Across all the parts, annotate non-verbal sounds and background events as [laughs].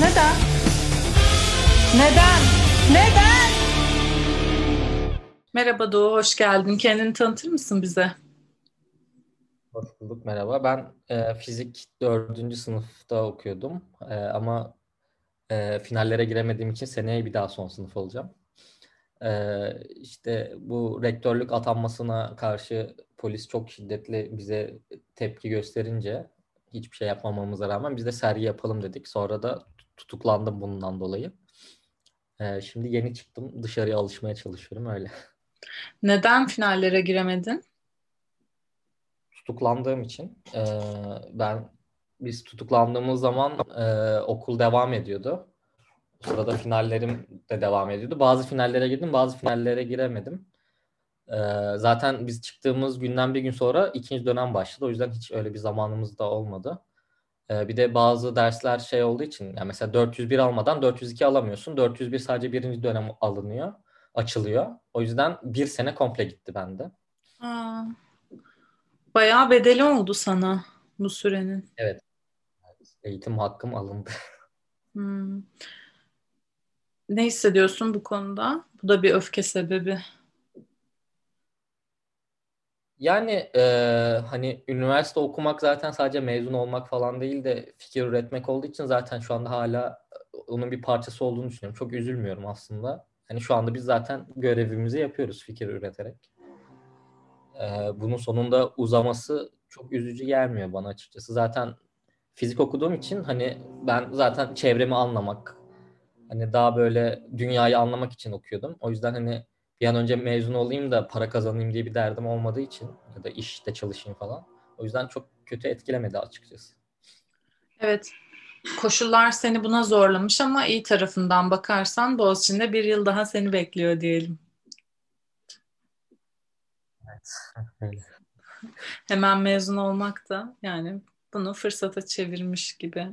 Neden? Neden? Neden? Merhaba Doğu, hoş geldin. Kendini tanıtır mısın bize? Hoş bulduk, merhaba. Ben e, fizik dördüncü sınıfta okuyordum. E, ama e, finallere giremediğim için seneye bir daha son sınıf olacağım. E, işte bu rektörlük atanmasına karşı polis çok şiddetli bize tepki gösterince hiçbir şey yapmamamıza rağmen biz de sergi yapalım dedik. Sonra da tutuklandım bundan dolayı. Ee, şimdi yeni çıktım. Dışarıya alışmaya çalışıyorum öyle. Neden finallere giremedin? Tutuklandığım için. Ee, ben biz tutuklandığımız zaman e, okul devam ediyordu. O sırada finallerim de devam ediyordu. Bazı finallere girdim, bazı finallere giremedim. Ee, zaten biz çıktığımız günden bir gün sonra ikinci dönem başladı. O yüzden hiç öyle bir zamanımız da olmadı. Bir de bazı dersler şey olduğu için yani mesela 401 almadan 402 alamıyorsun. 401 sadece birinci dönem alınıyor, açılıyor. O yüzden bir sene komple gitti bende. Aa, bayağı bedeli oldu sana bu sürenin. Evet. Eğitim hakkım alındı. [laughs] Hmm. Ne hissediyorsun bu konuda? Bu da bir öfke sebebi. Yani e, hani üniversite okumak zaten sadece mezun olmak falan değil de fikir üretmek olduğu için zaten şu anda hala onun bir parçası olduğunu düşünüyorum. Çok üzülmüyorum aslında. Hani şu anda biz zaten görevimizi yapıyoruz fikir üreterek. E, bunun sonunda uzaması çok üzücü gelmiyor bana açıkçası. Zaten fizik okuduğum için hani ben zaten çevremi anlamak, hani daha böyle dünyayı anlamak için okuyordum. O yüzden hani bir an önce mezun olayım da para kazanayım diye bir derdim olmadığı için ya da işte çalışayım falan. O yüzden çok kötü etkilemedi açıkçası. Evet. Koşullar seni buna zorlamış ama iyi tarafından bakarsan Boğaziçi'nde bir yıl daha seni bekliyor diyelim. Evet. [laughs] Öyle. Hemen mezun olmak da yani bunu fırsata çevirmiş gibi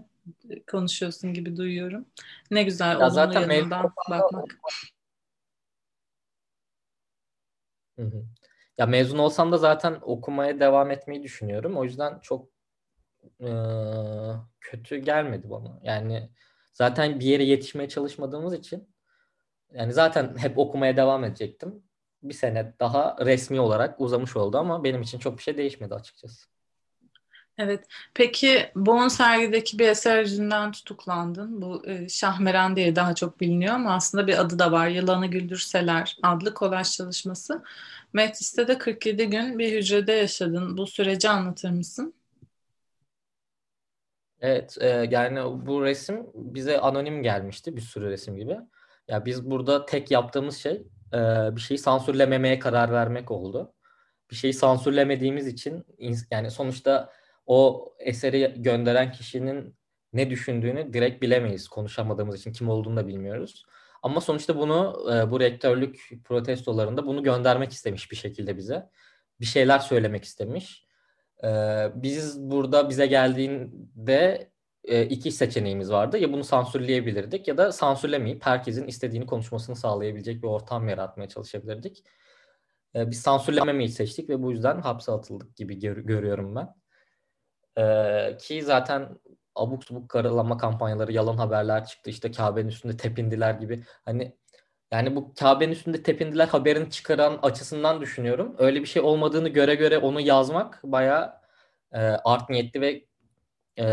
konuşuyorsun gibi duyuyorum. Ne güzel Ya olumlu zaten yanından bakmak. Hı hı. Ya mezun olsam da zaten okumaya devam etmeyi düşünüyorum. O yüzden çok e, kötü gelmedi bana. Yani zaten bir yere yetişmeye çalışmadığımız için yani zaten hep okumaya devam edecektim. Bir sene daha resmi olarak uzamış oldu ama benim için çok bir şey değişmedi açıkçası. Evet. Peki Bon sergideki bir eser yüzünden tutuklandın. Bu e, Şahmeran diye daha çok biliniyor ama aslında bir adı da var. Yılanı Güldürseler adlı kolaj çalışması. Metis'te de 47 gün bir hücrede yaşadın. Bu süreci anlatır mısın? Evet, e, yani bu resim bize anonim gelmişti bir sürü resim gibi. Ya biz burada tek yaptığımız şey e, bir şeyi sansürlememeye karar vermek oldu. Bir şeyi sansürlemediğimiz için yani sonuçta o eseri gönderen kişinin ne düşündüğünü direkt bilemeyiz. Konuşamadığımız için kim olduğunu da bilmiyoruz. Ama sonuçta bunu e, bu rektörlük protestolarında bunu göndermek istemiş bir şekilde bize. Bir şeyler söylemek istemiş. E, biz burada bize geldiğinde e, iki seçeneğimiz vardı. Ya bunu sansürleyebilirdik ya da sansürlemeyip herkesin istediğini konuşmasını sağlayabilecek bir ortam yaratmaya çalışabilirdik. Biz sansürlememeyi seçtik ve bu yüzden hapse atıldık gibi gör- görüyorum ben. Ee, ki zaten abuk subuk karalama kampanyaları, yalan haberler çıktı. İşte Kabe'nin üstünde tepindiler gibi. Hani yani bu Kabe'nin üstünde tepindiler haberini çıkaran açısından düşünüyorum. Öyle bir şey olmadığını göre göre onu yazmak bayağı e, art niyetli ve e,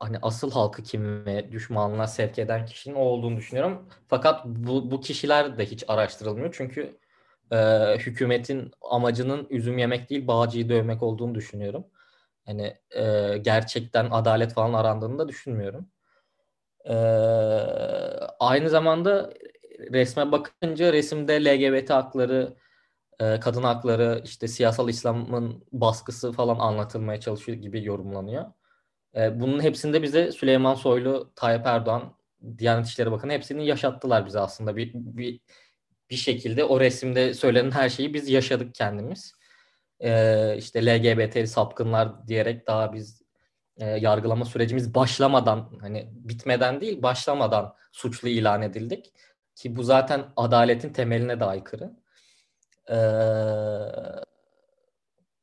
hani asıl halkı kim ve düşmanlığa sevk eden kişinin o olduğunu düşünüyorum. Fakat bu, bu kişiler de hiç araştırılmıyor. Çünkü e, hükümetin amacının üzüm yemek değil bağcıyı dövmek olduğunu düşünüyorum. Hani e, gerçekten adalet falan arandığını da düşünmüyorum. E, aynı zamanda resme bakınca resimde LGBT hakları, e, kadın hakları, işte siyasal İslam'ın baskısı falan anlatılmaya çalışıyor gibi yorumlanıyor. E, bunun hepsinde bize Süleyman Soylu, Tayyip Erdoğan, Diyanet İşleri Bakanı hepsini yaşattılar bize aslında bir, bir bir şekilde o resimde söylenen her şeyi biz yaşadık kendimiz e, işte LGBT sapkınlar diyerek daha biz yargılama sürecimiz başlamadan hani bitmeden değil başlamadan suçlu ilan edildik ki bu zaten adaletin temeline de aykırı.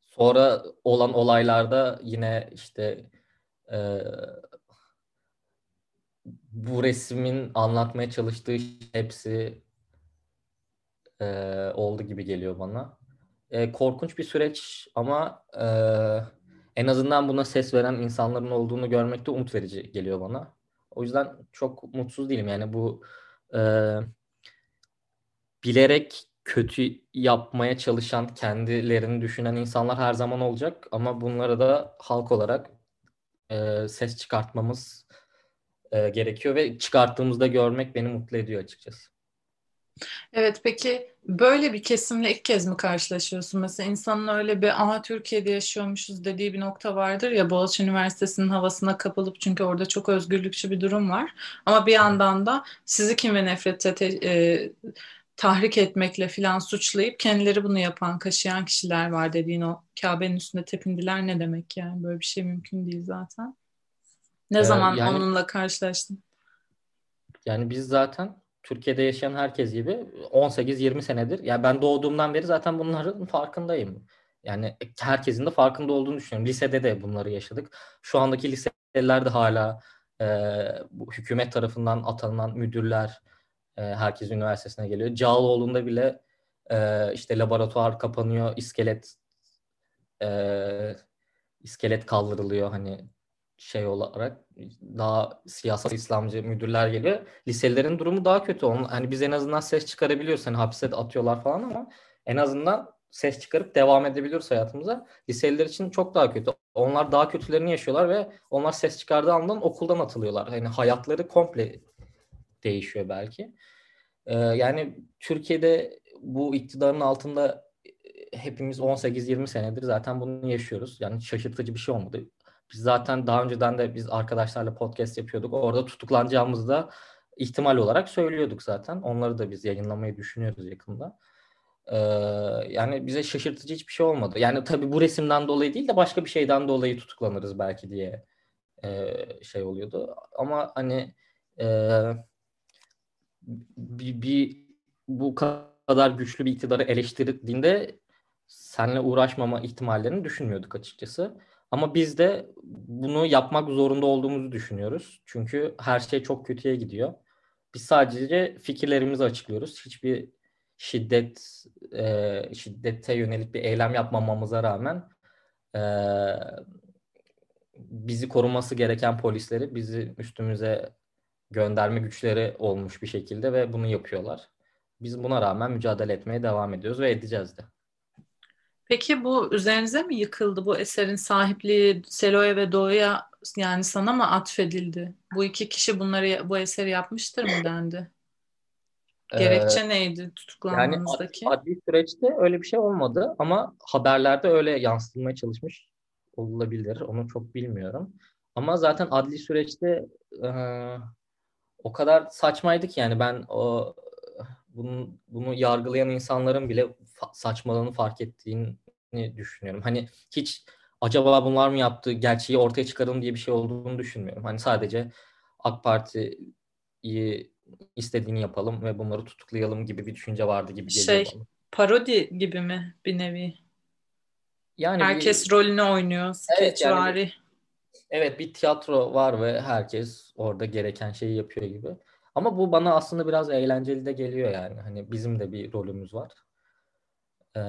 Sonra olan olaylarda yine işte bu resmin anlatmaya çalıştığı hepsi e, oldu gibi geliyor bana. E, korkunç bir süreç ama e, en azından buna ses veren insanların olduğunu görmek de umut verici geliyor bana. O yüzden çok mutsuz değilim. Yani bu e, bilerek kötü yapmaya çalışan, kendilerini düşünen insanlar her zaman olacak. Ama bunlara da halk olarak e, ses çıkartmamız e, gerekiyor ve çıkarttığımızda görmek beni mutlu ediyor açıkçası. Evet peki böyle bir kesimle ilk kez mi karşılaşıyorsun? Mesela insanın öyle bir aha Türkiye'de yaşıyormuşuz dediği bir nokta vardır ya Boğaziçi Üniversitesi'nin havasına kapılıp çünkü orada çok özgürlükçü bir durum var. Ama bir yandan da sizi kim ve nefrete te, e, tahrik etmekle filan suçlayıp kendileri bunu yapan, kaşıyan kişiler var dediğin o Kabe'nin üstünde tepindiler ne demek yani? Böyle bir şey mümkün değil zaten. Ne ee, zaman yani, onunla karşılaştın? Yani biz zaten Türkiye'de yaşayan herkes gibi 18-20 senedir. Yani ben doğduğumdan beri zaten bunların farkındayım. Yani herkesin de farkında olduğunu düşünüyorum. Lisede de bunları yaşadık. Şu andaki liseler de hala e, bu hükümet tarafından atanan müdürler e, herkes üniversitesine geliyor. Cağaloğlu'nda bile e, işte laboratuvar kapanıyor, iskelet e, iskelet kaldırılıyor hani şey olarak daha siyasal İslamcı müdürler geliyor. Liselerin durumu daha kötü. Onun, hani biz en azından ses çıkarabiliyoruz. Hani hapse atıyorlar falan ama en azından ses çıkarıp devam edebiliyoruz hayatımıza. Liseliler için çok daha kötü. Onlar daha kötülerini yaşıyorlar ve onlar ses çıkardığı andan okuldan atılıyorlar. Yani hayatları komple değişiyor belki. Ee, yani Türkiye'de bu iktidarın altında e, hepimiz 18-20 senedir zaten bunu yaşıyoruz. Yani şaşırtıcı bir şey olmadı. Biz zaten daha önceden de biz arkadaşlarla podcast yapıyorduk. Orada tutuklanacağımızı da ihtimal olarak söylüyorduk zaten. Onları da biz yayınlamayı düşünüyoruz yakında. Ee, yani bize şaşırtıcı hiçbir şey olmadı. Yani tabii bu resimden dolayı değil de başka bir şeyden dolayı tutuklanırız belki diye e, şey oluyordu. Ama hani e, bir, bir bu kadar güçlü bir iktidarı eleştirdiğinde seninle uğraşmama ihtimallerini düşünmüyorduk açıkçası. Ama biz de bunu yapmak zorunda olduğumuzu düşünüyoruz. Çünkü her şey çok kötüye gidiyor. Biz sadece fikirlerimizi açıklıyoruz. Hiçbir şiddet e, şiddete yönelik bir eylem yapmamamıza rağmen e, bizi koruması gereken polisleri bizi üstümüze gönderme güçleri olmuş bir şekilde ve bunu yapıyorlar. Biz buna rağmen mücadele etmeye devam ediyoruz ve edeceğiz de. Peki bu üzerinize mi yıkıldı bu eserin sahipliği Selo'ya ve Doğu'ya yani sana mı atfedildi? Bu iki kişi bunları bu eseri yapmıştır mı dendi? Gerekçe ee, neydi tutuklanmanızdaki? Yani adli süreçte öyle bir şey olmadı ama haberlerde öyle yansıtılmaya çalışmış olabilir. Onu çok bilmiyorum. Ama zaten adli süreçte e, o kadar saçmaydı ki yani ben o bunu, bunu yargılayan insanların bile fa- saçmalığını fark ettiğini düşünüyorum. Hani hiç acaba bunlar mı yaptı, gerçeği ortaya çıkaralım diye bir şey olduğunu düşünmüyorum. Hani sadece AK Parti'yi istediğini yapalım ve bunları tutuklayalım gibi bir düşünce vardı gibi geliyor şey, bana. Parodi gibi mi bir nevi? Yani herkes bir, rolünü oynuyor. Evet, yani evet bir tiyatro var ve herkes orada gereken şeyi yapıyor gibi. Ama bu bana aslında biraz eğlenceli de geliyor yani. Hani bizim de bir rolümüz var. Ee,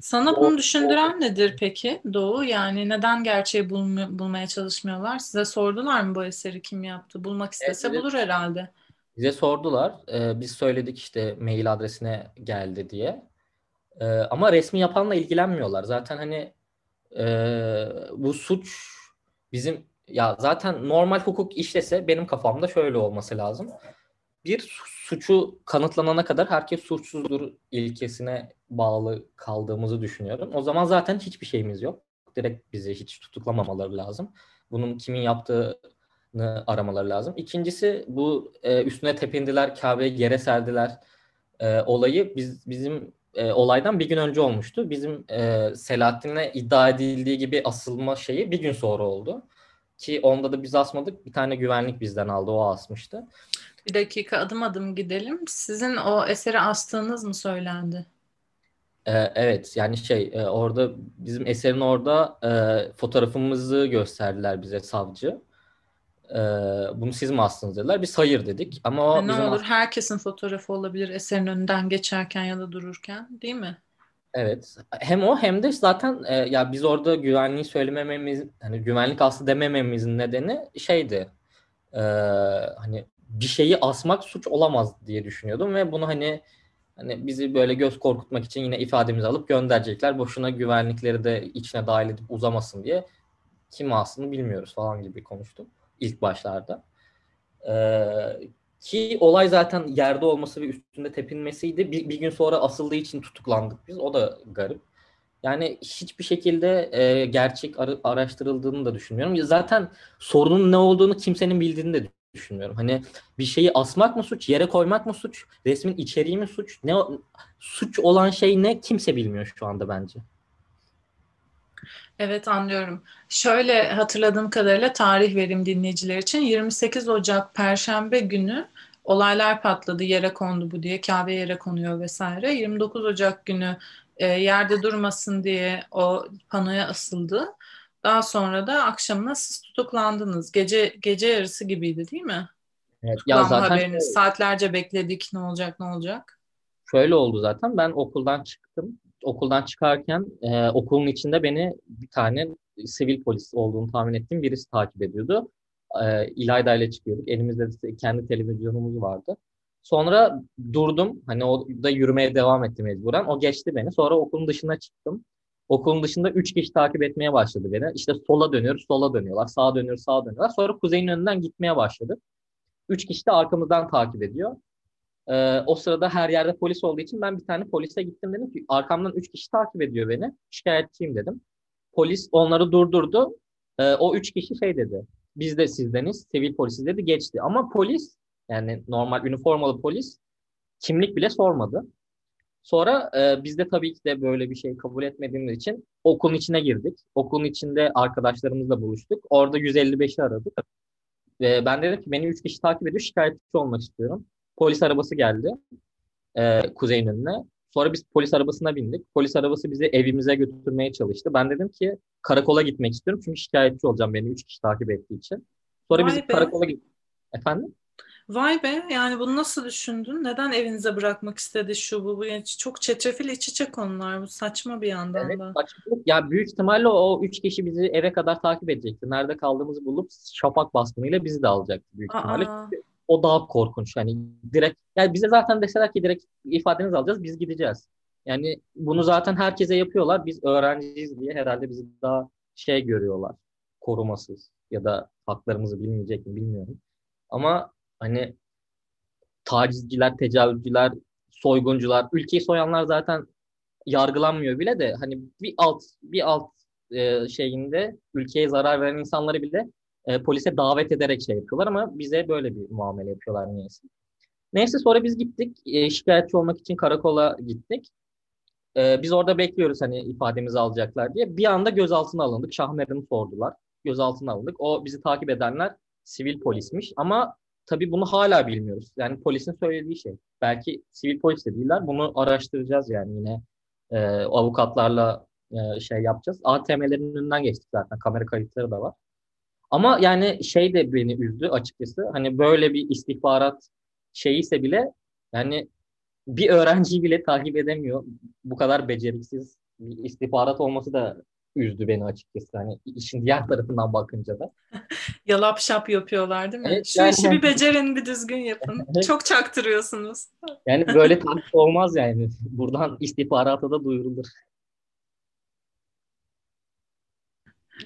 Sana bunu düşündüren nedir peki Doğu? Yani neden gerçeği bulm- bulmaya çalışmıyorlar? Size sordular mı bu eseri kim yaptı? Bulmak istese evet, bulur herhalde. Bize sordular. Ee, biz söyledik işte mail adresine geldi diye. Ee, ama resmi yapanla ilgilenmiyorlar. Zaten hani e, bu suç bizim ya zaten normal hukuk işlese benim kafamda şöyle olması lazım. Bir suçu kanıtlanana kadar herkes suçsuzdur ilkesine bağlı kaldığımızı düşünüyorum. O zaman zaten hiçbir şeyimiz yok. Direkt bizi hiç tutuklamamaları lazım. Bunun kimin yaptığını aramaları lazım. İkincisi bu e, üstüne tepindiler, Kabe'yi yere serdiler e, olayı biz bizim e, olaydan bir gün önce olmuştu. Bizim e, Selahattin'e iddia edildiği gibi asılma şeyi bir gün sonra oldu. Ki onda da biz asmadık. Bir tane güvenlik bizden aldı. O asmıştı. Bir dakika adım adım gidelim. Sizin o eseri astığınız mı söylendi? Ee, evet yani şey e, orada bizim eserin orada e, fotoğrafımızı gösterdiler bize savcı. E, bunu siz mi astınız dediler. Biz hayır dedik. Ama o E, ne bizim olur herkesin fotoğrafı olabilir eserin önünden geçerken ya da dururken değil mi? Evet. Hem o hem de zaten e, ya biz orada güvenliği söylemememiz hani güvenlik aslı demememizin nedeni şeydi. E, hani bir şeyi asmak suç olamaz diye düşünüyordum ve bunu hani hani bizi böyle göz korkutmak için yine ifademizi alıp gönderecekler. Boşuna güvenlikleri de içine dahil edip uzamasın diye kim aslında bilmiyoruz falan gibi konuştum ilk başlarda. Ee, ki olay zaten yerde olması ve üstünde tepinmesiydi. Bir, bir gün sonra asıldığı için tutuklandık biz. O da garip. Yani hiçbir şekilde e, gerçek ar- araştırıldığını da düşünmüyorum. Zaten sorunun ne olduğunu kimsenin bildiğini de düşünmüyorum. Hani bir şeyi asmak mı suç, yere koymak mı suç, resmin içeriği mi suç? Ne suç olan şey ne kimse bilmiyor şu anda bence. Evet anlıyorum. Şöyle hatırladığım kadarıyla tarih vereyim dinleyiciler için. 28 Ocak Perşembe günü olaylar patladı, yere kondu bu diye, Kabe yere konuyor vesaire. 29 Ocak günü e, yerde durmasın diye o panoya asıldı. Daha sonra da akşamına siz tutuklandınız. Gece gece yarısı gibiydi değil mi? Evet, ya zaten haberiniz. Saatlerce bekledik ne olacak ne olacak. Şöyle oldu zaten ben okuldan çıktım okuldan çıkarken e, okulun içinde beni bir tane sivil polis olduğunu tahmin ettiğim birisi takip ediyordu. E, İlayda ile çıkıyorduk. Elimizde de kendi televizyonumuz vardı. Sonra durdum. Hani o da yürümeye devam etti mecburen. O geçti beni. Sonra okulun dışına çıktım. Okulun dışında üç kişi takip etmeye başladı beni. İşte sola dönüyoruz, sola dönüyorlar. Sağa dönüyoruz, sağa dönüyorlar. Sonra kuzeyin önünden gitmeye başladı. Üç kişi de arkamızdan takip ediyor. Ee, o sırada her yerde polis olduğu için ben bir tane polise gittim dedim ki arkamdan üç kişi takip ediyor beni. Şikayetçiyim dedim. Polis onları durdurdu. Ee, o üç kişi şey dedi. Biz de sizdeniz, sivil polisiz dedi geçti. Ama polis yani normal üniformalı polis kimlik bile sormadı. Sonra e, biz de tabii ki de böyle bir şey kabul etmediğimiz için okulun içine girdik. Okulun içinde arkadaşlarımızla buluştuk. Orada 155'i aradık. Ve ben dedim ki beni 3 kişi takip ediyor şikayetçi olmak istiyorum. Polis arabası geldi e, kuzeyin önüne. Sonra biz polis arabasına bindik. Polis arabası bizi evimize götürmeye çalıştı. Ben dedim ki karakola gitmek istiyorum çünkü şikayetçi olacağım beni üç kişi takip ettiği için. Sonra Vay bizi be. karakola git. Efendim? Vay be yani bunu nasıl düşündün? Neden evinize bırakmak istedi şu bu? bu? Yani çok çetrefil iç içe konular. Bu saçma bir yandan evet, da. Saçmalık. Ya büyük ihtimalle o üç kişi bizi eve kadar takip edecekti. Nerede kaldığımızı bulup şapak baskınıyla bizi de alacaktı büyük ihtimalle. Aa o daha korkunç. Yani direkt yani bize zaten deseler ki direkt ifadenizi alacağız biz gideceğiz. Yani bunu zaten herkese yapıyorlar. Biz öğrenciyiz diye herhalde bizi daha şey görüyorlar. Korumasız ya da haklarımızı bilmeyecek mi bilmiyorum. Ama hani tacizciler, tecavüzcüler, soyguncular, ülkeyi soyanlar zaten yargılanmıyor bile de hani bir alt bir alt e, şeyinde ülkeye zarar veren insanları bile e, polise davet ederek şey yapıyorlar ama bize böyle bir muamele yapıyorlar niyeyse. Neyse sonra biz gittik. E, şikayetçi olmak için karakola gittik. E, biz orada bekliyoruz hani ifademizi alacaklar diye. Bir anda gözaltına alındık. Şahmeran'ı sordular. Gözaltına alındık. O bizi takip edenler sivil polismiş ama tabii bunu hala bilmiyoruz. Yani polisin söylediği şey. Belki sivil polis de değiller. Bunu araştıracağız yani yine e, avukatlarla e, şey yapacağız. ATM'lerin önünden geçtik zaten. Kamera kayıtları da var. Ama yani şey de beni üzdü açıkçası. Hani böyle bir istihbarat şeyiyse bile yani bir öğrenciyi bile takip edemiyor. Bu kadar beceriksiz bir istihbarat olması da üzdü beni açıkçası. Hani işin diğer tarafından bakınca da. [laughs] Yalap şap yapıyorlar değil mi? Evet, Şu yani... işi bir becerin, bir düzgün yapın. [laughs] Çok çaktırıyorsunuz. Yani böyle takip olmaz yani. Buradan istihbarata da duyurulur.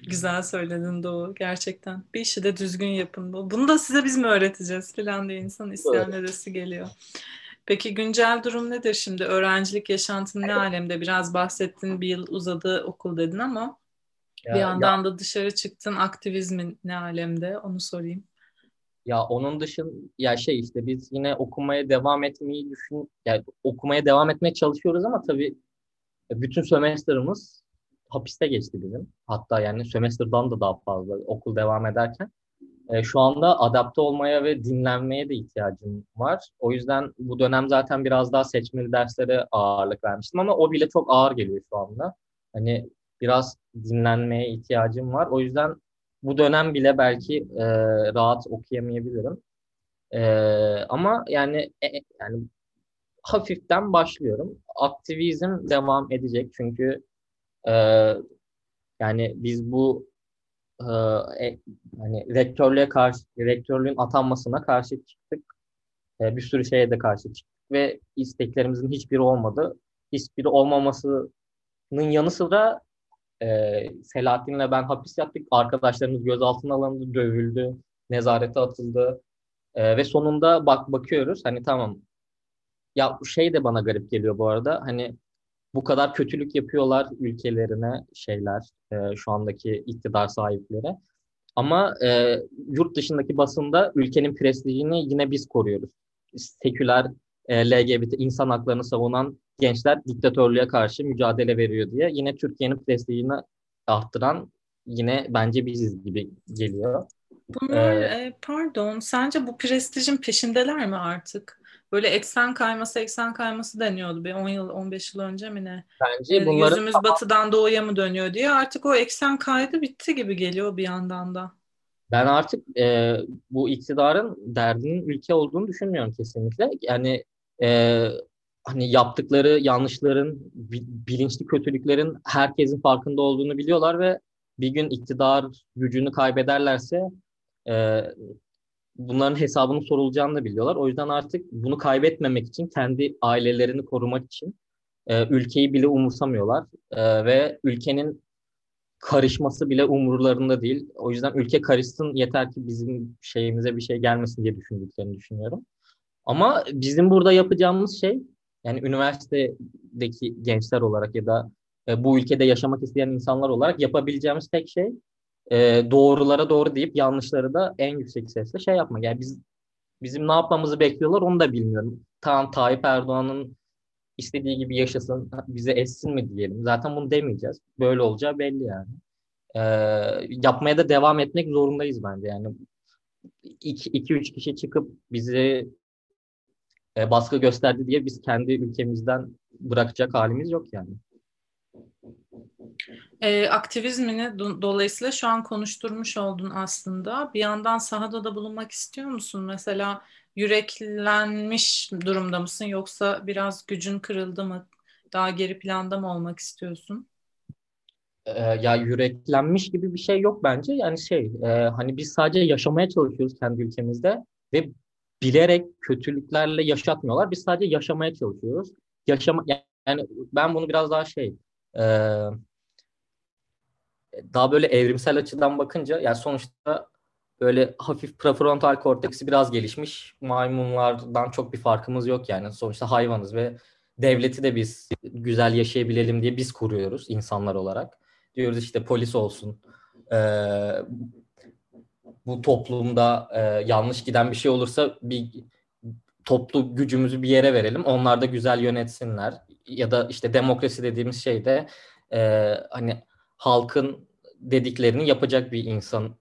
Güzel söyledin Doğu gerçekten. Bir işi de düzgün yapın. Bunu da size biz mi öğreteceğiz filan diye insan isyan edesi geliyor. Peki güncel durum nedir şimdi? Öğrencilik yaşantın ne alemde? Biraz bahsettin bir yıl uzadı okul dedin ama ya, bir yandan ya, da dışarı çıktın aktivizmin ne alemde? Onu sorayım. Ya onun dışın ya şey işte biz yine okumaya devam etmeyi düşün yani okumaya devam etmeye çalışıyoruz ama tabii bütün sömestrımız hapiste geçti bizim. Hatta yani sömestrdan da daha fazla okul devam ederken. e, şu anda adapte olmaya ve dinlenmeye de ihtiyacım var. O yüzden bu dönem zaten biraz daha seçmeli derslere ağırlık vermiştim ama o bile çok ağır geliyor şu anda. Hani biraz dinlenmeye ihtiyacım var. O yüzden bu dönem bile belki e, rahat okuyamayabilirim. E, ama yani e, yani hafiften başlıyorum. Aktivizm devam edecek çünkü e, yani biz bu e, hani rektörlüğe karşı rektörlüğün atanmasına karşı çıktık. E, bir sürü şeye de karşı çıktık ve isteklerimizin hiçbiri olmadı. Hiçbiri olmamasının yanı sıra e, Selahattin'le ben hapis yattık. Arkadaşlarımız gözaltına alındı, dövüldü, nezarete atıldı. E, ve sonunda bak bakıyoruz hani tamam ya şey de bana garip geliyor bu arada. Hani bu kadar kötülük yapıyorlar ülkelerine şeyler e, şu andaki iktidar sahipleri. Ama e, yurt dışındaki basında ülkenin prestijini yine biz koruyoruz. Seküler e, LGBT insan haklarını savunan gençler diktatörlüğe karşı mücadele veriyor diye yine Türkiye'nin prestijini arttıran yine bence biziz gibi geliyor. Bunlar ee, pardon sence bu prestijin peşindeler mi artık? Böyle eksen kayması eksen kayması deniyordu bir 10 yıl 15 yıl önce mi ne? Bence ee, bunların... Yüzümüz batıdan doğuya mı dönüyor diye artık o eksen kaydı bitti gibi geliyor bir yandan da. Ben artık e, bu iktidarın derdinin ülke olduğunu düşünmüyorum kesinlikle. Yani e, hani yaptıkları yanlışların, bilinçli kötülüklerin herkesin farkında olduğunu biliyorlar ve bir gün iktidar gücünü kaybederlerse e, bunların hesabının sorulacağını da biliyorlar. O yüzden artık bunu kaybetmemek için kendi ailelerini korumak için e, ülkeyi bile umursamıyorlar e, ve ülkenin karışması bile umurlarında değil. O yüzden ülke karışsın yeter ki bizim şeyimize bir şey gelmesin diye düşündüklerini düşünüyorum. Ama bizim burada yapacağımız şey yani üniversitedeki gençler olarak ya da e, bu ülkede yaşamak isteyen insanlar olarak yapabileceğimiz tek şey e, doğrulara doğru deyip yanlışları da en yüksek sesle şey yapmak. Yani biz bizim ne yapmamızı bekliyorlar onu da bilmiyorum. Tamam Tayyip Erdoğan'ın istediği gibi yaşasın, bize essin mi diyelim. Zaten bunu demeyeceğiz. Böyle olacağı belli yani. E, yapmaya da devam etmek zorundayız bence. Yani iki, iki üç kişi çıkıp bizi e, baskı gösterdi diye biz kendi ülkemizden bırakacak halimiz yok yani. E, aktivizmini do- dolayısıyla şu an konuşturmuş oldun aslında. Bir yandan sahada da bulunmak istiyor musun? Mesela yüreklenmiş durumda mısın yoksa biraz gücün kırıldı mı? Daha geri planda mı olmak istiyorsun? Ee, ya yüreklenmiş gibi bir şey yok bence. Yani şey e, hani biz sadece yaşamaya çalışıyoruz kendi ülkemizde ve bilerek kötülüklerle yaşatmıyorlar. Biz sadece yaşamaya çalışıyoruz. Yaşama yani ben bunu biraz daha şey e, daha böyle evrimsel açıdan bakınca yani sonuçta böyle hafif prefrontal korteksi biraz gelişmiş maymunlardan çok bir farkımız yok yani. Sonuçta hayvanız ve devleti de biz güzel yaşayabilelim diye biz kuruyoruz insanlar olarak. Diyoruz işte polis olsun, e, bu toplumda e, yanlış giden bir şey olursa bir toplu gücümüzü bir yere verelim. Onlar da güzel yönetsinler. Ya da işte demokrasi dediğimiz şey de e, hani halkın dediklerini yapacak bir insan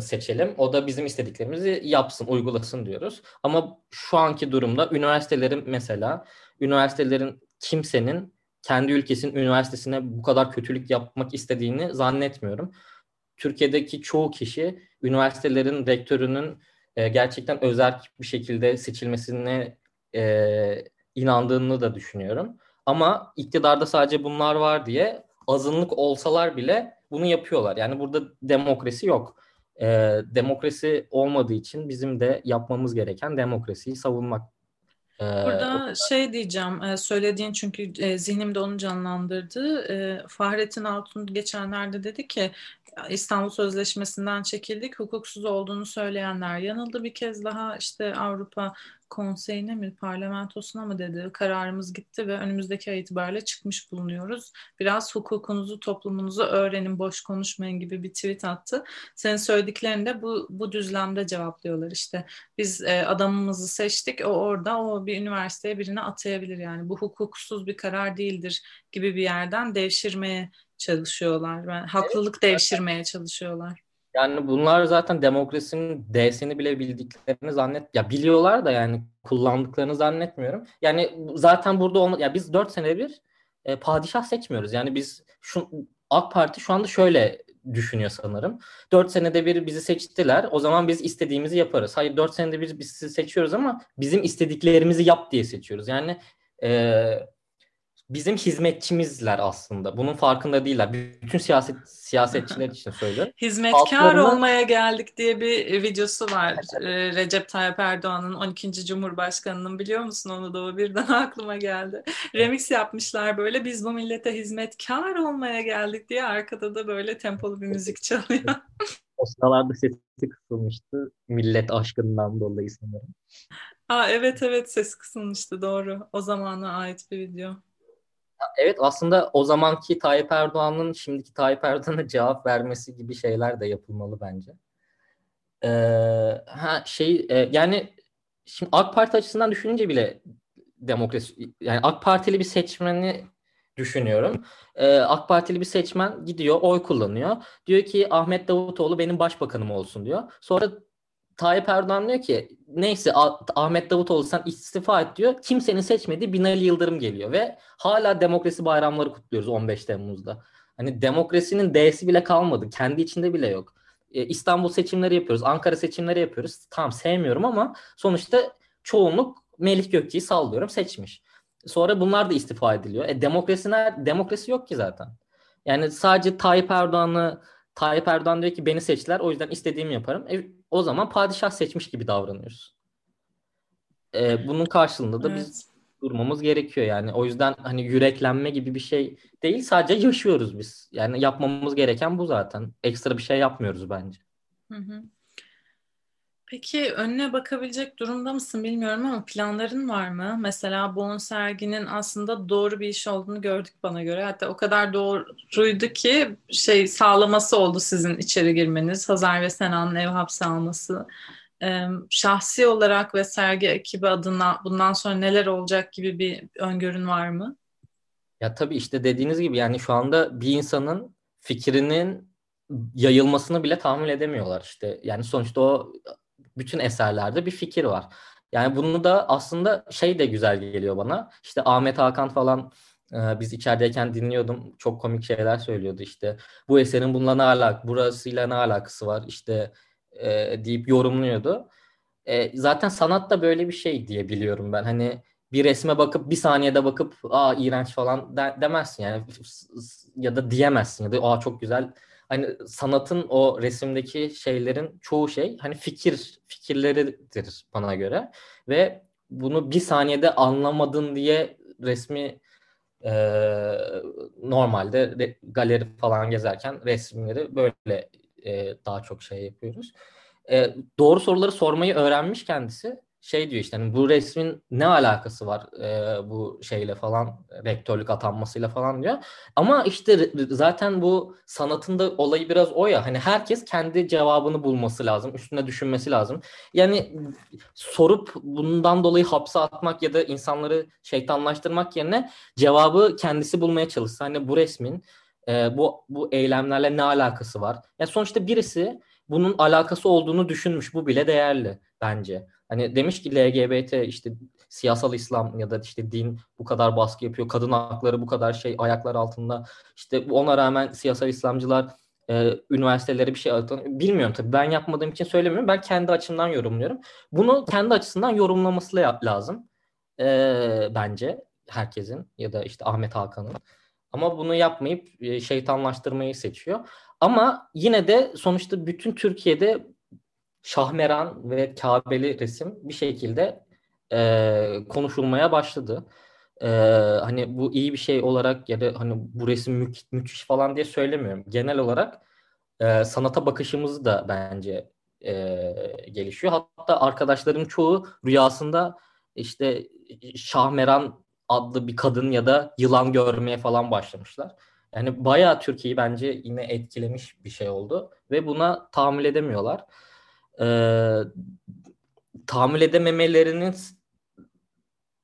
seçelim. O da bizim istediklerimizi yapsın, uygulasın diyoruz. Ama şu anki durumda üniversitelerin mesela üniversitelerin kimsenin kendi ülkesinin üniversitesine bu kadar kötülük yapmak istediğini zannetmiyorum. Türkiye'deki çoğu kişi üniversitelerin rektörünün e, gerçekten özel bir şekilde seçilmesine e, inandığını da düşünüyorum. Ama iktidarda sadece bunlar var diye azınlık olsalar bile bunu yapıyorlar. Yani burada demokrasi yok. E, demokrasi olmadığı için bizim de yapmamız gereken demokrasiyi savunmak. E, burada şey diyeceğim, e, söylediğin çünkü e, zihnimde onu canlandırdı. Fahrettin Altun geçenlerde dedi ki İstanbul Sözleşmesi'nden çekildik, hukuksuz olduğunu söyleyenler yanıldı bir kez daha işte Avrupa konseyine mi parlamentosuna mı dedi kararımız gitti ve önümüzdeki ay itibariyle çıkmış bulunuyoruz. Biraz hukukunuzu toplumunuzu öğrenin boş konuşmayın gibi bir tweet attı. Senin söylediklerini de bu, bu düzlemde cevaplıyorlar işte. Biz e, adamımızı seçtik o orada o bir üniversiteye birini atayabilir yani bu hukuksuz bir karar değildir gibi bir yerden devşirmeye çalışıyorlar. Yani haklılık devşirmeye çalışıyorlar. Yani bunlar zaten demokrasinin D'sini bile bildiklerini zannet ya biliyorlar da yani kullandıklarını zannetmiyorum. Yani zaten burada olma ya biz dört sene bir e, padişah seçmiyoruz. Yani biz şu AK Parti şu anda şöyle düşünüyor sanırım. Dört senede bir bizi seçtiler. O zaman biz istediğimizi yaparız. Hayır dört senede bir biz sizi seçiyoruz ama bizim istediklerimizi yap diye seçiyoruz. Yani e, bizim hizmetçimizler aslında. Bunun farkında değiller. Bütün siyaset siyasetçiler için söylüyorum. [laughs] Hizmetkar Halklarına... olmaya geldik diye bir videosu var. Evet. Recep Tayyip Erdoğan'ın 12. Cumhurbaşkanı'nın biliyor musun onu da o birden [laughs] aklıma geldi. Remix yapmışlar böyle biz bu millete hizmetkar olmaya geldik diye arkada da böyle tempolu bir müzik çalıyor. o sıralarda sesi kısılmıştı. Millet aşkından dolayı sanırım. Aa, evet evet ses kısılmıştı doğru. O zamana ait bir video. Evet aslında o zamanki Tayyip Erdoğan'ın şimdiki Tayyip Erdoğan'a [laughs] cevap vermesi gibi şeyler de yapılmalı bence. Ee, ha şey e, yani şimdi AK Parti açısından düşününce bile demokrasi yani AK Partili bir seçmeni düşünüyorum. Ee, AK Partili bir seçmen gidiyor oy kullanıyor. Diyor ki Ahmet Davutoğlu benim başbakanım olsun diyor. Sonra Tayyip Erdoğan diyor ki neyse Ahmet Davutoğlu sen istifa et diyor. Kimsenin seçmediği Binali Yıldırım geliyor ve hala demokrasi bayramları kutluyoruz 15 Temmuz'da. Hani demokrasinin D'si bile kalmadı. Kendi içinde bile yok. Ee, İstanbul seçimleri yapıyoruz. Ankara seçimleri yapıyoruz. Tamam sevmiyorum ama sonuçta çoğunluk Melih Gökçe'yi sallıyorum seçmiş. Sonra bunlar da istifa ediliyor. E demokrasi, demokrasi yok ki zaten. Yani sadece Tayyip Erdoğan'ı Tayyip Erdoğan diyor ki beni seçtiler o yüzden istediğimi yaparım. E, o zaman padişah seçmiş gibi davranıyoruz. E, bunun karşılığında da evet. biz durmamız gerekiyor yani. O yüzden hani yüreklenme gibi bir şey değil sadece yaşıyoruz biz. Yani yapmamız gereken bu zaten. Ekstra bir şey yapmıyoruz bence. Hı hı. Peki önüne bakabilecek durumda mısın bilmiyorum ama planların var mı? Mesela Bon serginin aslında doğru bir iş olduğunu gördük bana göre. Hatta o kadar doğruydu ki şey sağlaması oldu sizin içeri girmeniz. Hazar ve Sena'nın ev hapse alması. Ee, şahsi olarak ve sergi ekibi adına bundan sonra neler olacak gibi bir öngörün var mı? Ya tabii işte dediğiniz gibi yani şu anda bir insanın fikrinin yayılmasını bile tahammül edemiyorlar işte. Yani sonuçta o bütün eserlerde bir fikir var. Yani bunu da aslında şey de güzel geliyor bana. İşte Ahmet Hakan falan e, biz içerideyken dinliyordum. Çok komik şeyler söylüyordu işte. Bu eserin bununla ne alak, burasıyla ne alakası var işte e, deyip yorumluyordu. E, zaten sanat da böyle bir şey diye biliyorum ben. Hani bir resme bakıp bir saniyede bakıp aa iğrenç falan de, demezsin yani ya da diyemezsin ya da aa çok güzel hani sanatın o resimdeki şeylerin çoğu şey hani fikir fikirleridir bana göre ve bunu bir saniyede anlamadın diye resmi e, normalde re, galeri falan gezerken resimleri böyle e, daha çok şey yapıyoruz. E, doğru soruları sormayı öğrenmiş kendisi şey diyor işte hani bu resmin ne alakası var e, bu şeyle falan rektörlük atanmasıyla falan diyor. Ama işte zaten bu sanatında olayı biraz o ya hani herkes kendi cevabını bulması lazım, üstüne düşünmesi lazım. Yani sorup bundan dolayı hapse atmak ya da insanları şeytanlaştırmak yerine cevabı kendisi bulmaya çalışsa. Hani bu resmin e, bu bu eylemlerle ne alakası var? Yani sonuçta birisi bunun alakası olduğunu düşünmüş. Bu bile değerli bence. Hani demiş ki LGBT işte siyasal İslam ya da işte din bu kadar baskı yapıyor. Kadın hakları bu kadar şey ayaklar altında. İşte ona rağmen siyasal İslamcılar e, üniversitelere bir şey atın. Bilmiyorum tabii ben yapmadığım için söylemiyorum. Ben kendi açımdan yorumluyorum. Bunu kendi açısından yorumlaması lazım. E, bence herkesin ya da işte Ahmet Hakan'ın. Ama bunu yapmayıp e, şeytanlaştırmayı seçiyor. Ama yine de sonuçta bütün Türkiye'de Şahmeran ve Kabeli resim bir şekilde e, konuşulmaya başladı. E, hani bu iyi bir şey olarak ya da hani bu resim mü- müthiş falan diye söylemiyorum. Genel olarak e, sanata bakışımız da bence e, gelişiyor. Hatta arkadaşlarım çoğu rüyasında işte Şahmeran adlı bir kadın ya da yılan görmeye falan başlamışlar. Yani bayağı Türkiye'yi bence yine etkilemiş bir şey oldu ve buna tahammül edemiyorlar e, tahammül edememelerinin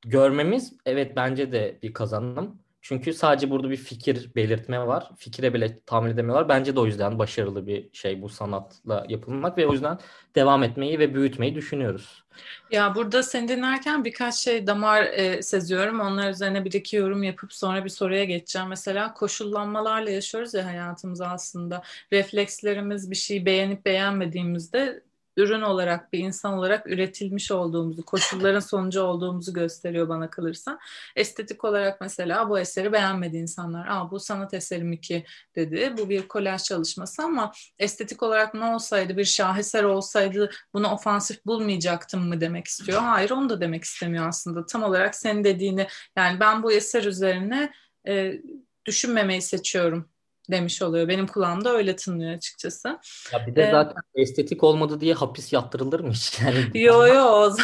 görmemiz evet bence de bir kazanım. Çünkü sadece burada bir fikir belirtme var. Fikire bile tahammül edemiyorlar. Bence de o yüzden başarılı bir şey bu sanatla yapılmak ve o yüzden devam etmeyi ve büyütmeyi düşünüyoruz. Ya burada seni dinlerken birkaç şey damar e, seziyorum. Onlar üzerine bir iki yorum yapıp sonra bir soruya geçeceğim. Mesela koşullanmalarla yaşıyoruz ya hayatımızı aslında. Reflekslerimiz bir şeyi beğenip beğenmediğimizde ürün olarak bir insan olarak üretilmiş olduğumuzu, koşulların sonucu olduğumuzu gösteriyor bana kalırsa. Estetik olarak mesela bu eseri beğenmedi insanlar. Aa bu sanat eseri mi ki dedi. Bu bir kolaj çalışması ama estetik olarak ne olsaydı bir şaheser olsaydı bunu ofansif bulmayacaktım mı demek istiyor. Hayır onu da demek istemiyor aslında. Tam olarak senin dediğini yani ben bu eser üzerine e, düşünmemeyi seçiyorum demiş oluyor. Benim kulağımda öyle tınlıyor açıkçası. Ya bir de ee, zaten estetik olmadı diye hapis yattırılır mı hiç? [laughs] Yani... Yo yo. [laughs]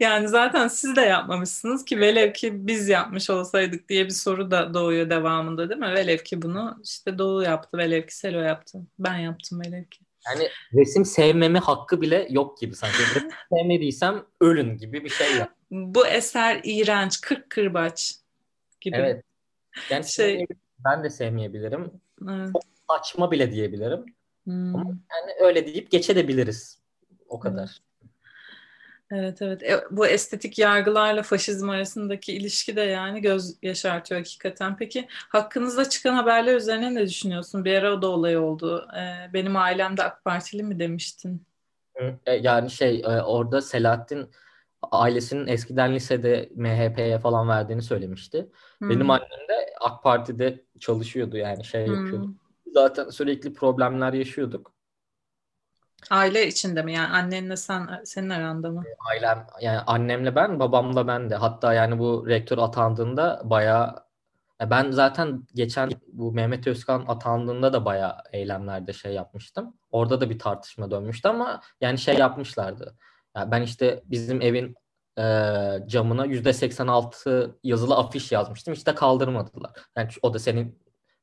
yani zaten siz de yapmamışsınız ki velev ki biz yapmış olsaydık diye bir soru da doğuyor devamında değil mi? Velev ki bunu işte Doğu yaptı, velev ki Selo yaptı. Ben yaptım velev ki. Yani resim sevmeme hakkı bile yok gibi sanki. Resim [laughs] sevmediysem ölün gibi bir şey ya. Bu eser iğrenç, kırk kırbaç gibi. Evet. Yani şey, ben de sevmeyebilirim. Evet. Çok saçma bile diyebilirim. Hmm. Ama yani öyle deyip geçebiliriz. O kadar. Evet evet. E, bu estetik yargılarla faşizm arasındaki ilişki de yani göz yaşartıyor hakikaten. Peki hakkınızda çıkan haberler üzerine ne düşünüyorsun? Bir ara o da olay oldu. E, benim ailemde AK Partili mi demiştin? E, yani şey e, orada Selahattin ailesinin eskiden lisede MHP'ye falan verdiğini söylemişti. Hmm. Benim annem de AK Parti'de çalışıyordu yani şey hmm. yapıyordu. Zaten sürekli problemler yaşıyorduk. Aile içinde mi? Yani annenle sen senin aranda mı? Ailem yani annemle ben, babamla ben de. Hatta yani bu rektör atandığında bayağı ben zaten geçen bu Mehmet Özkan atandığında da bayağı eylemlerde şey yapmıştım. Orada da bir tartışma dönmüştü ama yani şey yapmışlardı. Yani ben işte bizim evin e, camına %86 yazılı afiş yazmıştım. İşte kaldırmadılar. Yani o da senin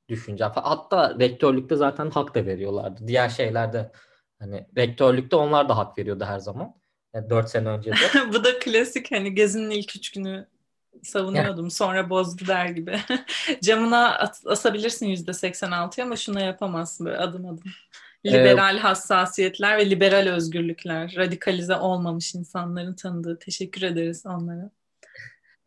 düşüncen. Hatta rektörlükte zaten hak da veriyorlardı. Diğer şeylerde hani rektörlükte onlar da hak veriyordu her zaman. Yani 4 sene önce de. [laughs] Bu da klasik hani gezinin ilk üç günü savunuyordum. Sonra bozdu der gibi. [laughs] Camına at- asabilirsin %86'ya ama şuna yapamazsın böyle adım adım. Liberal ee, hassasiyetler ve liberal özgürlükler. Radikalize olmamış insanların tanıdığı. Teşekkür ederiz onlara.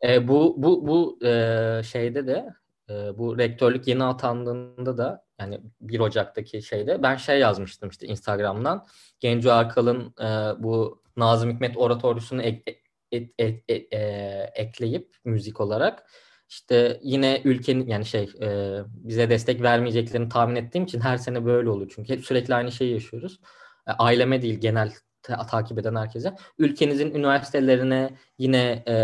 E, bu bu bu e, şeyde de e, bu rektörlük yeni atandığında da yani 1 Ocak'taki şeyde ben şey yazmıştım işte Instagram'dan. Genco Arkal'ın e, bu Nazım Hikmet oratoryosunu ek, et, et, et, e, ekleyip müzik olarak işte yine ülkenin yani şey e, bize destek vermeyeceklerini tahmin ettiğim için her sene böyle oluyor. Çünkü hep sürekli aynı şeyi yaşıyoruz. E, aileme değil genel ta- takip eden herkese. Ülkenizin üniversitelerine yine e,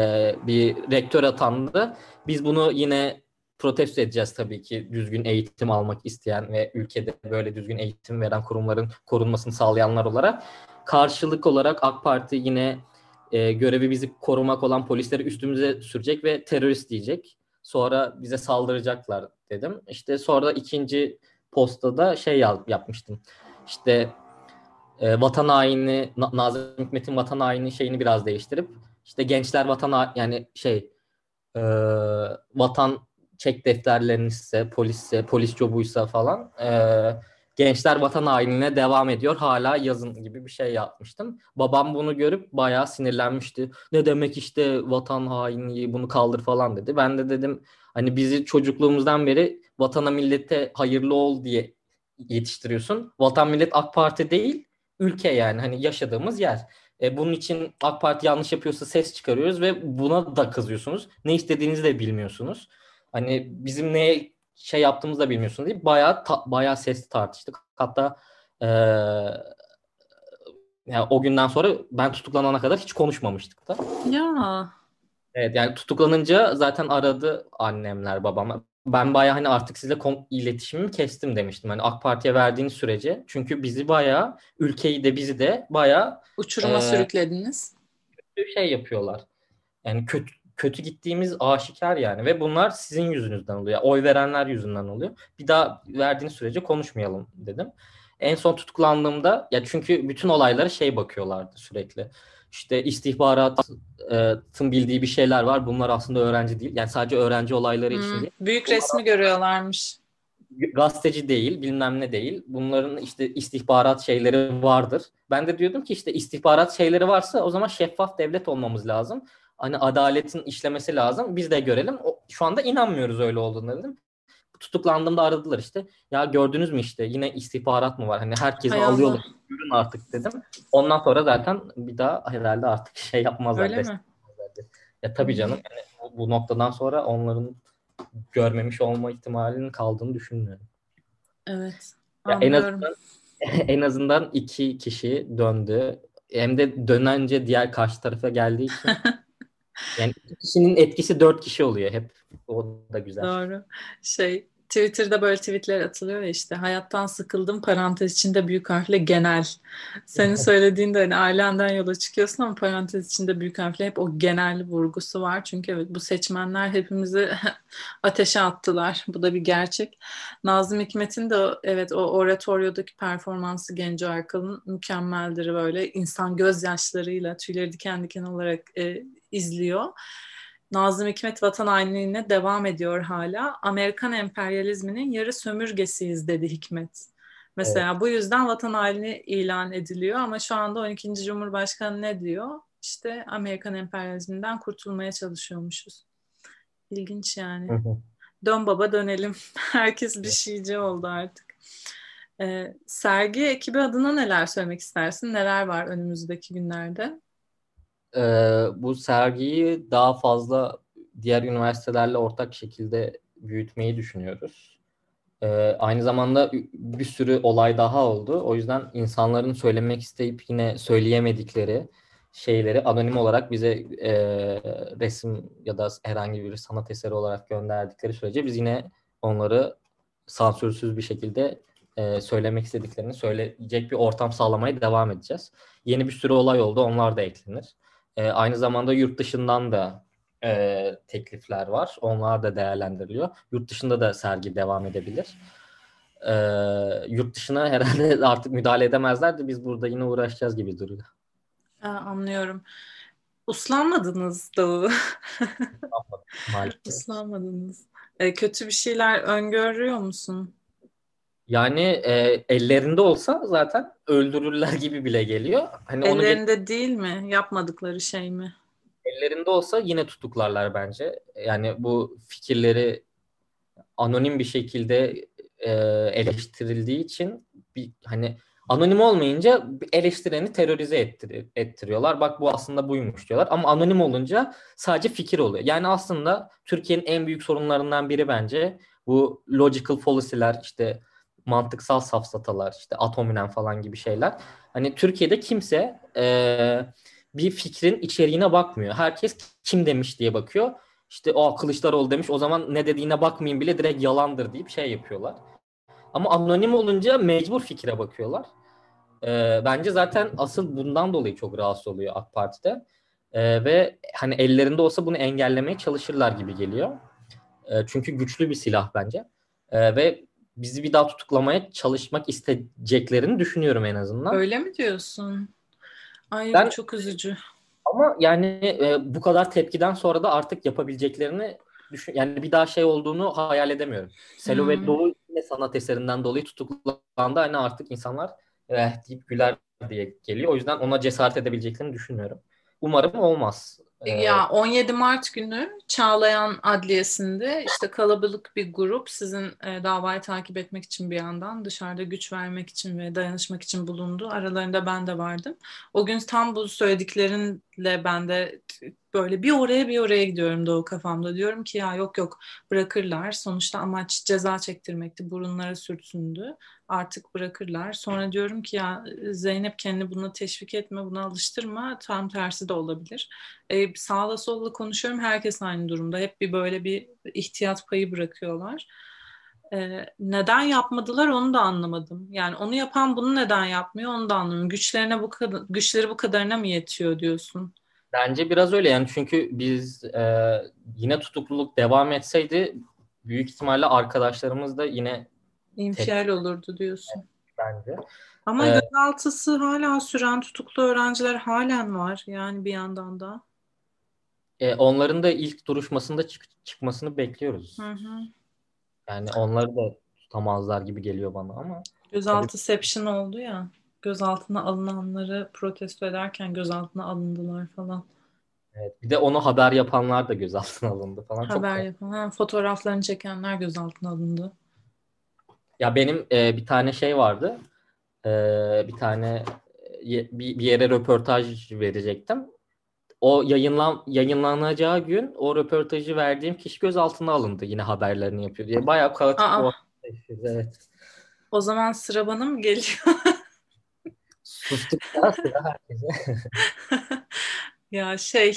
bir rektör atandı. Biz bunu yine protesto edeceğiz tabii ki düzgün eğitim almak isteyen ve ülkede böyle düzgün eğitim veren kurumların korunmasını sağlayanlar olarak. Karşılık olarak AK Parti yine e, görevi bizi korumak olan polisleri üstümüze sürecek ve terörist diyecek. Sonra bize saldıracaklar dedim. İşte sonra ikinci postada şey yapmıştım. İşte e, vatan haini, Nazım Hikmet'in vatan haini şeyini biraz değiştirip işte gençler vatan yani şey e, vatan çek defterlerinizse, polisse, polis jobuysa falan e, gençler vatan hainine devam ediyor hala yazın gibi bir şey yapmıştım. Babam bunu görüp bayağı sinirlenmişti. Ne demek işte vatan hainliği bunu kaldır falan dedi. Ben de dedim hani bizi çocukluğumuzdan beri vatana millete hayırlı ol diye yetiştiriyorsun. Vatan millet AK Parti değil ülke yani hani yaşadığımız yer. E, bunun için AK Parti yanlış yapıyorsa ses çıkarıyoruz ve buna da kızıyorsunuz. Ne istediğinizi de bilmiyorsunuz. Hani bizim neye şey yaptığımızı da bilmiyorsunuz değil. Bayağı ta, bayağı sesli tartıştık. Hatta e, yani o günden sonra ben tutuklanana kadar hiç konuşmamıştık da. Ya. Evet yani tutuklanınca zaten aradı annemler babam. Ben bayağı hani artık sizle kom- iletişimimi kestim demiştim. Hani AK Parti'ye verdiğiniz sürece. Çünkü bizi bayağı ülkeyi de bizi de bayağı uçuruma e, sürüklediniz. Şey yapıyorlar. Yani kötü kötü gittiğimiz aşikar yani ve bunlar sizin yüzünüzden oluyor. Oy verenler yüzünden oluyor. Bir daha verdiğiniz sürece konuşmayalım dedim. En son tutuklandığımda ya çünkü bütün olaylara şey bakıyorlardı sürekli. işte istihbaratın bildiği bir şeyler var. Bunlar aslında öğrenci değil. Yani sadece öğrenci olayları hmm, için değil. Büyük Bunlar resmi görüyorlarmış. Gazeteci değil, bilmem ne değil. Bunların işte istihbarat şeyleri vardır. Ben de diyordum ki işte istihbarat şeyleri varsa o zaman şeffaf devlet olmamız lazım. Hani adaletin işlemesi lazım. Biz de görelim. O, şu anda inanmıyoruz öyle olduğunu dedim tutuklandığımda aradılar işte. Ya gördünüz mü işte yine istihbarat mı var? Hani herkesi Hay alıyorlar. Görün artık dedim. Ondan sonra zaten bir daha herhalde artık şey yapmazlar. Öyle mi? Ya tabii canım. Yani bu noktadan sonra onların görmemiş olma ihtimalinin kaldığını düşünmüyorum. Evet. Ya en azından [laughs] en azından iki kişi döndü. Hem de dönence diğer karşı tarafa geldiği için [laughs] yani iki kişinin etkisi dört kişi oluyor hep. O da güzel. Doğru. Şey Twitter'da böyle tweetler atılıyor ya işte hayattan sıkıldım parantez içinde büyük harfle genel. Senin söylediğinde hani ailenden yola çıkıyorsun ama parantez içinde büyük harfle hep o genel vurgusu var. Çünkü evet bu seçmenler hepimizi [laughs] ateşe attılar. Bu da bir gerçek. Nazım Hikmet'in de evet o oratoryodaki performansı Genco Arkal'ın mükemmeldir böyle. insan gözyaşlarıyla tüyleri diken diken olarak e, izliyor. Nazım Hikmet vatan hainliğine devam ediyor hala. Amerikan emperyalizminin yarı sömürgesiyiz dedi Hikmet. Mesela evet. bu yüzden vatan haini ilan ediliyor ama şu anda 12. Cumhurbaşkanı ne diyor? İşte Amerikan emperyalizminden kurtulmaya çalışıyormuşuz. İlginç yani. Hı hı. Dön baba dönelim. [laughs] Herkes bir şeyci oldu artık. Ee, sergi ekibi adına neler söylemek istersin? Neler var önümüzdeki günlerde? E, bu sergiyi daha fazla diğer üniversitelerle ortak şekilde büyütmeyi düşünüyoruz. E, aynı zamanda bir sürü olay daha oldu. O yüzden insanların söylemek isteyip yine söyleyemedikleri şeyleri anonim olarak bize e, resim ya da herhangi bir sanat eseri olarak gönderdikleri sürece biz yine onları sansürsüz bir şekilde e, söylemek istediklerini söyleyecek bir ortam sağlamaya devam edeceğiz. Yeni bir sürü olay oldu, onlar da eklenir. E, aynı zamanda yurt dışından da e, teklifler var. Onlar da değerlendiriliyor. Yurt dışında da sergi devam edebilir. E, yurt dışına [laughs] herhalde artık müdahale edemezler de biz burada yine uğraşacağız gibi duruyor. Ha, anlıyorum. Uslanmadınız da [laughs] Uslanmadınız. E, kötü bir şeyler öngörüyor musun? Yani e, ellerinde olsa zaten öldürürler gibi bile geliyor. Hani ellerinde onu değil mi? Yapmadıkları şey mi? Ellerinde olsa yine tutuklarlar bence. Yani bu fikirleri anonim bir şekilde e, eleştirildiği için bir hani anonim olmayınca eleştireni terörize ettir, ettiriyorlar. Bak bu aslında buymuş diyorlar. Ama anonim olunca sadece fikir oluyor. Yani aslında Türkiye'nin en büyük sorunlarından biri bence bu logical fallacy'ler işte mantıksal safsatalar işte atominen falan gibi şeyler. Hani Türkiye'de kimse e, bir fikrin içeriğine bakmıyor. Herkes kim demiş diye bakıyor. İşte o Kılıçdaroğlu demiş o zaman ne dediğine bakmayayım bile direkt yalandır deyip şey yapıyorlar. Ama anonim olunca mecbur fikre bakıyorlar. E, bence zaten asıl bundan dolayı çok rahatsız oluyor AK Parti'de. E, ve hani ellerinde olsa bunu engellemeye çalışırlar gibi geliyor. E, çünkü güçlü bir silah bence. E, ve bizi bir daha tutuklamaya çalışmak isteyeceklerini düşünüyorum en azından. Öyle mi diyorsun? Ay ben, çok üzücü. Ama yani e, bu kadar tepkiden sonra da artık yapabileceklerini düşün yani bir daha şey olduğunu hayal edemiyorum. Selo hmm. ve Doğu yine sanat eserinden dolayı tutuklandı. Hani artık insanlar eh deyip güler diye geliyor. O yüzden ona cesaret edebileceklerini düşünmüyorum. Umarım olmaz. Ya 17 Mart günü Çağlayan Adliyesi'nde işte kalabalık bir grup sizin e, davayı takip etmek için bir yandan dışarıda güç vermek için ve dayanışmak için bulundu. Aralarında ben de vardım. O gün tam bu söylediklerinle ben de böyle bir oraya bir oraya gidiyorum doğu kafamda. Diyorum ki ya yok yok bırakırlar. Sonuçta amaç ceza çektirmekti. Burunlara sürtsündü. Artık bırakırlar. Sonra diyorum ki ya Zeynep kendi buna teşvik etme, buna alıştırma. Tam tersi de olabilir. Ee, sağla solla konuşuyorum. Herkes aynı durumda. Hep bir böyle bir ihtiyat payı bırakıyorlar. Ee, neden yapmadılar onu da anlamadım. Yani onu yapan bunu neden yapmıyor onu da anlamıyorum. Güçlerine bu kadar, güçleri bu kadarına mı yetiyor diyorsun? Bence biraz öyle yani çünkü biz e, yine tutukluluk devam etseydi büyük ihtimalle arkadaşlarımız da yine infial olurdu diyorsun. bence. Ama ee, gözaltısı hala süren tutuklu öğrenciler halen var yani bir yandan da. E, onların da ilk duruşmasında çık çıkmasını bekliyoruz. Hı hı. Yani onları da tutamazlar gibi geliyor bana ama. Gözaltı seption oldu ya. Gözaltına alınanları protesto ederken gözaltına alındılar falan. Evet, bir de onu haber yapanlar da gözaltına alındı falan. Haber Çok yapan, ha, fotoğraflarını çekenler gözaltına alındı. Ya benim e, bir tane şey vardı. E, bir tane e, bir, bir yere röportaj verecektim. O yayınlan yayınlanacağı gün o röportajı verdiğim kişi gözaltına alındı yine haberlerini yapıyor diye. Bayağı Aa. evet. O zaman sıra bana mı geliyor? Sustuk ya sıra herkese. [laughs] ya şey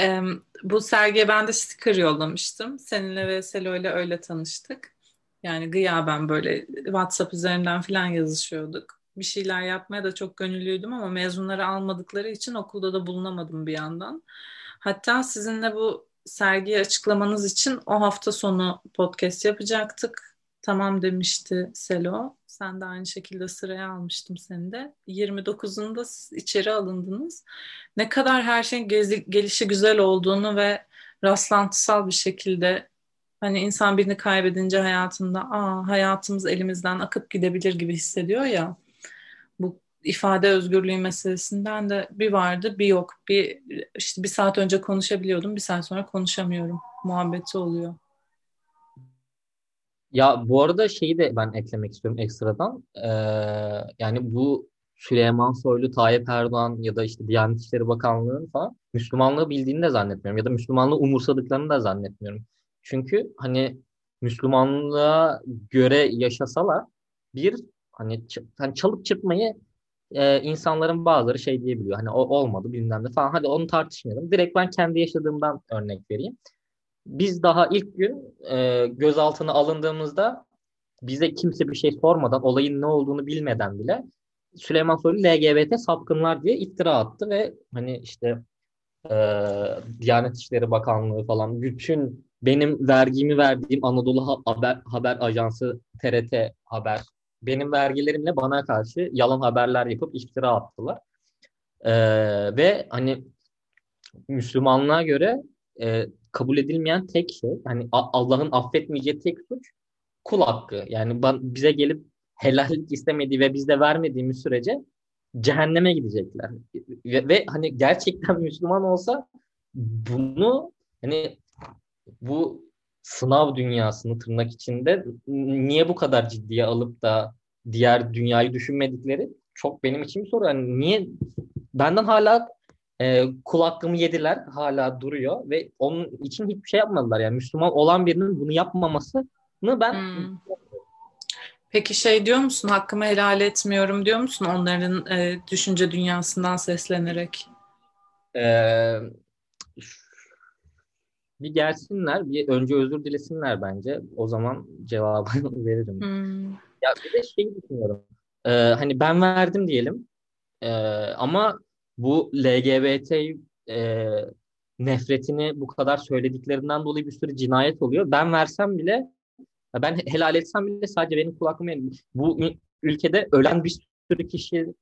e, bu sergiye ben de sticker yollamıştım. Seninle ve Selo ile öyle tanıştık. Yani gıyaben böyle WhatsApp üzerinden falan yazışıyorduk. Bir şeyler yapmaya da çok gönüllüydüm ama mezunları almadıkları için okulda da bulunamadım bir yandan. Hatta sizinle bu sergiyi açıklamanız için o hafta sonu podcast yapacaktık. Tamam demişti Selo. Sen de aynı şekilde sıraya almıştım seni de. 29'unda içeri alındınız. Ne kadar her şeyin gezi, gelişi güzel olduğunu ve rastlantısal bir şekilde hani insan birini kaybedince hayatında aa hayatımız elimizden akıp gidebilir gibi hissediyor ya. İfade özgürlüğü meselesinden de bir vardı bir yok. Bir işte bir saat önce konuşabiliyordum bir saat sonra konuşamıyorum. Muhabbeti oluyor. Ya bu arada şeyi de ben eklemek istiyorum ekstradan. Ee, yani bu Süleyman Soylu, Tayyip Erdoğan ya da işte Diyanet İşleri Bakanlığı'nın falan Müslümanlığı bildiğini de zannetmiyorum. Ya da Müslümanlığı umursadıklarını da zannetmiyorum. Çünkü hani Müslümanlığa göre yaşasalar bir hani, hani çalıp çırpmayı e, insanların bazıları şey diyebiliyor. Hani o olmadı bilmem ne falan. Hadi onu tartışmayalım. Direkt ben kendi yaşadığımdan örnek vereyim. Biz daha ilk gün e, gözaltına alındığımızda bize kimse bir şey sormadan, olayın ne olduğunu bilmeden bile Süleyman Soylu LGBT sapkınlar diye iftira attı ve hani işte e, Diyanet İşleri Bakanlığı falan bütün benim vergimi verdiğim Anadolu Haber, Haber Ajansı TRT Haber benim vergilerimle bana karşı yalan haberler yapıp iftira attılar. E, ve hani Müslümanlığa göre e, kabul edilmeyen tek şey, hani Allah'ın affetmeyeceği tek suç kul hakkı. Yani bize gelip helallik istemediği ve bizde vermediğimiz sürece cehenneme gidecekler. Ve, ve hani gerçekten [laughs] Müslüman olsa bunu hani bu sınav dünyasını tırnak içinde niye bu kadar ciddiye alıp da diğer dünyayı düşünmedikleri çok benim için bir soru. Yani niye benden hala e, kul hakkımı yediler hala duruyor ve onun için hiçbir şey yapmadılar. Yani Müslüman olan birinin bunu yapmamasını ben hmm. Peki şey diyor musun hakkımı helal etmiyorum diyor musun onların e, düşünce dünyasından seslenerek? Ee, bir gelsinler, bir önce özür dilesinler bence. O zaman cevabını [laughs] veririm. Hmm. Ya bir de şey düşünüyorum. Ee, hani ben verdim diyelim. Ee, ama bu LGBT e, nefretini bu kadar söylediklerinden dolayı bir sürü cinayet oluyor. Ben versem bile ben helal etsem bile sadece benim kul hakkımı bu ülkede ölen bir sürü kişinin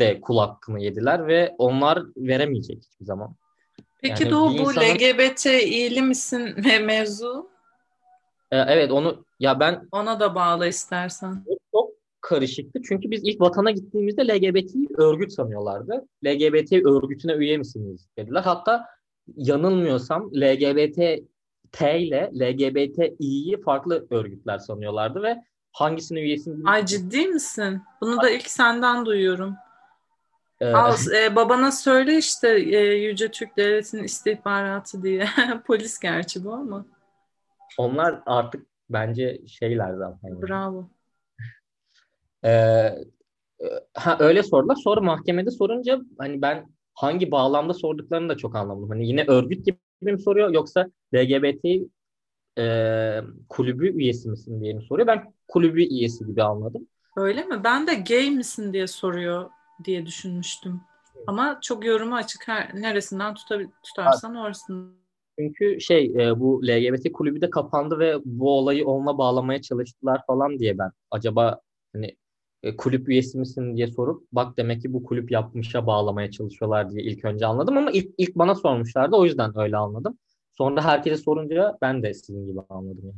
de kul hakkını yediler ve onlar veremeyecek hiçbir zaman. Peki yani Doğu bu insanın... LGBT iyili misin mevzu? Ee, evet onu ya ben ona da bağla istersen. Çok karışıktı. Çünkü biz ilk vatana gittiğimizde LGBT örgüt sanıyorlardı. LGBT örgütüne üye misiniz dediler. Hatta yanılmıyorsam LGBT T ile LGBTİ'yi farklı örgütler sanıyorlardı ve hangisinin üyesini Ay ciddi misin? Bunu da ilk senden duyuyorum. Ee, Al, e, babana söyle işte e, Yüce Türk Devleti'nin istihbaratı diye. [laughs] Polis gerçi bu ama. Onlar artık bence şeyler zaten. Bravo. Ee, ha öyle sordular. Sonra mahkemede sorunca hani ben hangi bağlamda sorduklarını da çok anlamadım. Hani yine örgüt gibi mi soruyor yoksa LGBT e, kulübü üyesi misin diye mi soruyor. Ben kulübü üyesi gibi anladım. Öyle mi? Ben de gay misin diye soruyor diye düşünmüştüm. Ama çok yorumu açık. Her, neresinden tutabil, tutarsan evet. orasını. Çünkü şey e, bu LGBT kulübü de kapandı ve bu olayı onunla bağlamaya çalıştılar falan diye ben acaba hani e, kulüp üyesi misin diye sorup bak demek ki bu kulüp yapmışa bağlamaya çalışıyorlar diye ilk önce anladım ama ilk, ilk bana sormuşlardı o yüzden öyle anladım. Sonra herkese sorunca ben de sizin gibi anladım yani.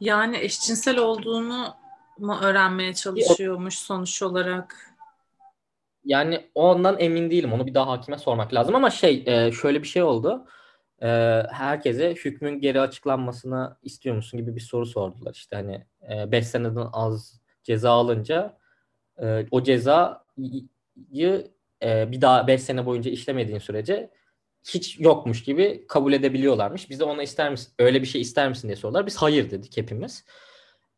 Yani eşcinsel olduğunu mu öğrenmeye çalışıyormuş sonuç olarak? Yani ondan emin değilim. Onu bir daha hakime sormak lazım ama şey e, şöyle bir şey oldu. E, herkese hükmün geri açıklanmasını istiyor musun gibi bir soru sordular. İşte hani 5 e, seneden az ceza alınca o cezayı bir daha 5 sene boyunca işlemediğin sürece hiç yokmuş gibi kabul edebiliyorlarmış. Biz de ona ister misin, öyle bir şey ister misin diye sordular. Biz hayır dedik hepimiz.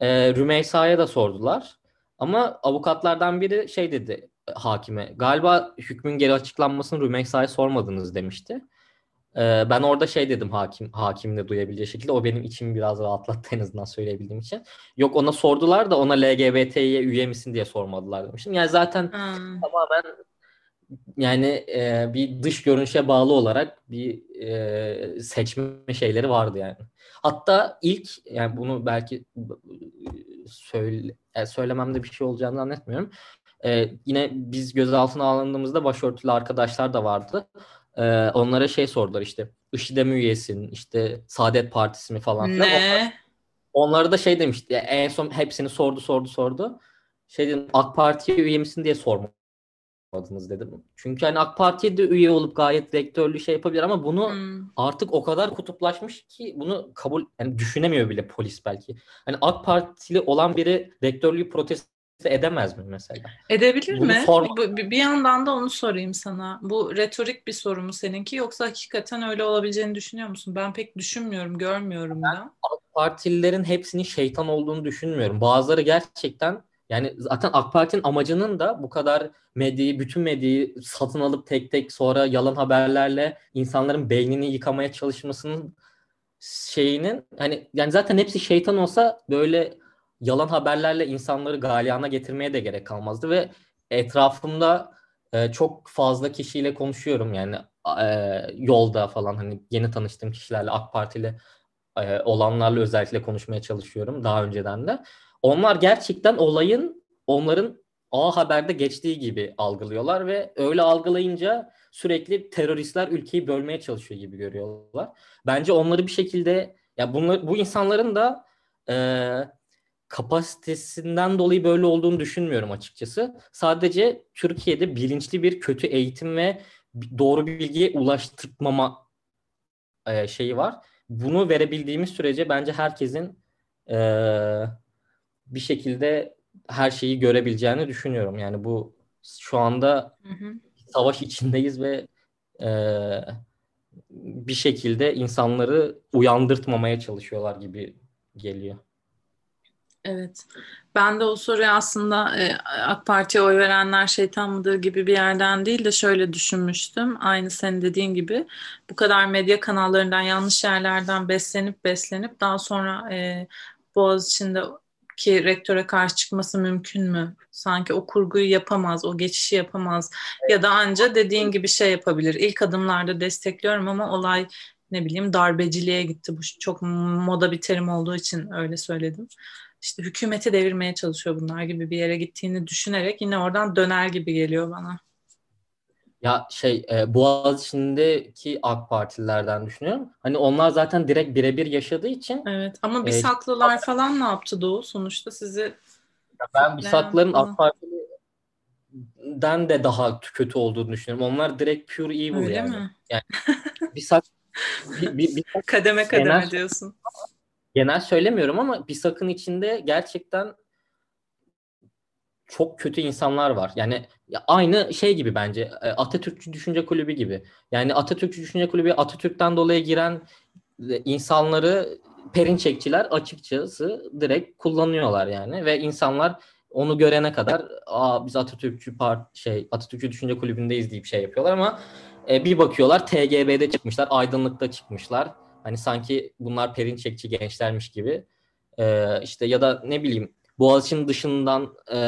E, Rümeysa'ya da sordular. Ama avukatlardan biri şey dedi hakime. Galiba hükmün geri açıklanmasını Rümeysa'ya sormadınız demişti. Ee, ben orada şey dedim hakim hakimle duyabileceği şekilde. O benim içimi biraz rahatlattı en azından söyleyebildiğim için. Yok ona sordular da ona LGBT'ye üye misin diye sormadılar demiştim. Yani zaten hmm. tamamen yani e, bir dış görünüşe bağlı olarak bir e, seçme şeyleri vardı yani. Hatta ilk yani bunu belki söyle, yani söylememde bir şey olacağını zannetmiyorum. E, yine biz gözaltına alındığımızda başörtülü arkadaşlar da vardı. E, onlara şey sordular işte IŞİD'e mi üyesin işte Saadet Partisi mi falan. Ne? onlara da şey demişti en son hepsini sordu sordu sordu. Şey dedim AK Parti'ye üye misin diye sorma adınız dedim. Çünkü hani AK Parti'ye de üye olup gayet rektörlü şey yapabilir ama bunu hmm. artık o kadar kutuplaşmış ki bunu kabul yani düşünemiyor bile polis belki. Hani AK Partili olan biri rektörlüğü protesto edemez mi mesela? Edebilir Bunu mi? Sorma... Bir yandan da onu sorayım sana. Bu retorik bir soru mu seninki yoksa hakikaten öyle olabileceğini düşünüyor musun? Ben pek düşünmüyorum, görmüyorum ben da. AK Partililerin hepsinin şeytan olduğunu düşünmüyorum. Bazıları gerçekten yani zaten AK Parti'nin amacının da bu kadar medyayı, bütün medyayı satın alıp tek tek sonra yalan haberlerle insanların beynini yıkamaya çalışmasının şeyinin hani yani zaten hepsi şeytan olsa böyle yalan haberlerle insanları galyana getirmeye de gerek kalmazdı ve etrafımda e, çok fazla kişiyle konuşuyorum yani e, yolda falan hani yeni tanıştığım kişilerle AK Partili e, olanlarla özellikle konuşmaya çalışıyorum daha önceden de. Onlar gerçekten olayın onların A Haber'de geçtiği gibi algılıyorlar ve öyle algılayınca sürekli teröristler ülkeyi bölmeye çalışıyor gibi görüyorlar. Bence onları bir şekilde ya bunlar bu insanların da e, kapasitesinden dolayı böyle olduğunu düşünmüyorum açıkçası. Sadece Türkiye'de bilinçli bir kötü eğitim ve doğru bilgiye ulaştırmama e, şeyi var. Bunu verebildiğimiz sürece bence herkesin e, bir şekilde her şeyi görebileceğini düşünüyorum. Yani bu şu anda hı hı. savaş içindeyiz ve e, bir şekilde insanları uyandırtmamaya çalışıyorlar gibi geliyor. Evet. Ben de o soruyu aslında e, AK Parti'ye oy verenler şeytan mıdır gibi bir yerden değil de şöyle düşünmüştüm. Aynı senin dediğin gibi bu kadar medya kanallarından yanlış yerlerden beslenip beslenip daha sonra e, Boğaziçi'nde ki rektöre karşı çıkması mümkün mü? Sanki o kurguyu yapamaz, o geçişi yapamaz. Evet. Ya da anca dediğin gibi şey yapabilir. İlk adımlarda destekliyorum ama olay ne bileyim darbeciliğe gitti. Bu çok moda bir terim olduğu için öyle söyledim işte hükümeti devirmeye çalışıyor bunlar gibi bir yere gittiğini düşünerek yine oradan döner gibi geliyor bana. Ya şey e, Boğaziçi'ndeki AK Partililerden düşünüyorum. Hani onlar zaten direkt birebir yaşadığı için. Evet ama Bisaklılar e, falan ne yaptı Doğu? Sonuçta sizi ya ben Bisaklıların AK Parti'den de daha kötü olduğunu düşünüyorum. Onlar direkt pure evil Öyle yani. Mi? Yani Bisak bir, bir, bir, [laughs] kademe kademe genel, diyorsun genel söylemiyorum ama bir sakın içinde gerçekten çok kötü insanlar var. Yani aynı şey gibi bence e, Atatürkçü Düşünce Kulübü gibi. Yani Atatürkçü Düşünce Kulübü Atatürk'ten dolayı giren e, insanları perinçekçiler açıkçası direkt kullanıyorlar yani ve insanlar onu görene kadar Aa, biz Atatürkçü part şey Atatürkçü Düşünce Kulübü'ndeyiz deyip şey yapıyorlar ama e, bir bakıyorlar TGB'de çıkmışlar, aydınlıkta çıkmışlar Hani sanki bunlar perinçekçi gençlermiş gibi. Ee, işte ya da ne bileyim Boğaziçi'nin dışından e,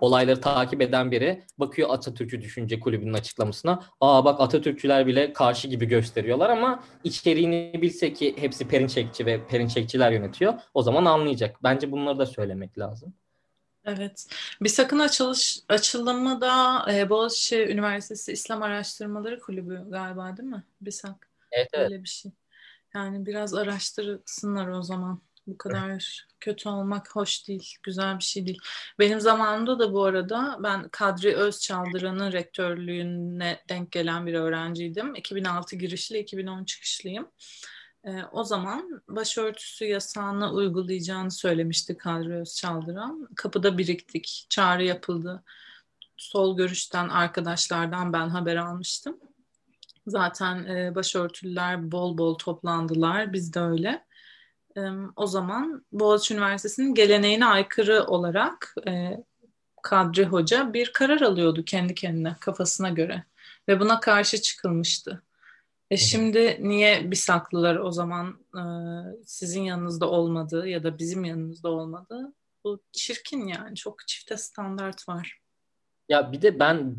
olayları takip eden biri bakıyor Atatürk'ü Düşünce Kulübü'nün açıklamasına. Aa bak Atatürkçüler bile karşı gibi gösteriyorlar ama içeriğini bilse ki hepsi Perinçekçi ve Perinçekçiler yönetiyor. O zaman anlayacak. Bence bunları da söylemek lazım. Evet. Bir sakın açılış açılımı da e, Boğaziçi Üniversitesi İslam Araştırmaları Kulübü galiba değil mi? Bir sak. Evet, evet. Öyle bir şey. Yani biraz araştırsınlar o zaman. Bu kadar kötü olmak hoş değil, güzel bir şey değil. Benim zamanımda da bu arada ben Kadri Özçaldıran'ın rektörlüğüne denk gelen bir öğrenciydim. 2006 girişli, 2010 çıkışlıyım. Ee, o zaman başörtüsü yasağını uygulayacağını söylemişti Kadri Özçaldıran. Kapıda biriktik, çağrı yapıldı. Sol görüşten arkadaşlardan ben haber almıştım. Zaten e, başörtülüler bol bol toplandılar, biz de öyle o zaman Boğaziçi Üniversitesi'nin geleneğine aykırı olarak e, Kadri Hoca bir karar alıyordu kendi kendine kafasına göre ve buna karşı çıkılmıştı. E şimdi niye Bisaklılar o zaman e, sizin yanınızda olmadı ya da bizim yanımızda olmadı? Bu çirkin yani çok çifte standart var. Ya bir de ben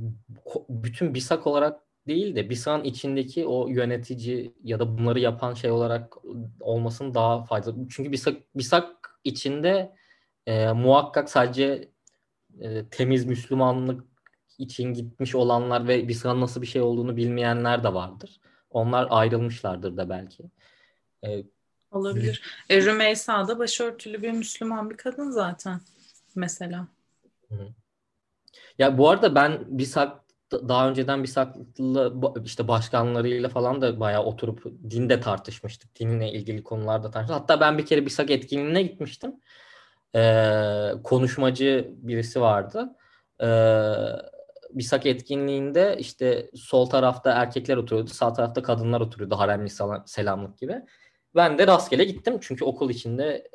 bütün Bisak olarak değil de BİSA'nın içindeki o yönetici ya da bunları yapan şey olarak olmasın daha faydalı. Çünkü BİSAK, BİSAK içinde e, muhakkak sadece e, temiz Müslümanlık için gitmiş olanlar ve BİSAK'ın nasıl bir şey olduğunu bilmeyenler de vardır. Onlar ayrılmışlardır da belki. E, Olabilir. E, Rümeysa da başörtülü bir Müslüman bir kadın zaten mesela. Hı. Ya bu arada ben BİSAK daha önceden bir saklı işte başkanlarıyla falan da bayağı oturup dinde tartışmıştık. Dinle ilgili konularda tartıştık. Hatta ben bir kere bir sak etkinliğine gitmiştim. Ee, konuşmacı birisi vardı. Ee, bir sak etkinliğinde işte sol tarafta erkekler oturuyordu, sağ tarafta kadınlar oturuyordu haremli selamlık gibi. Ben de rastgele gittim çünkü okul içinde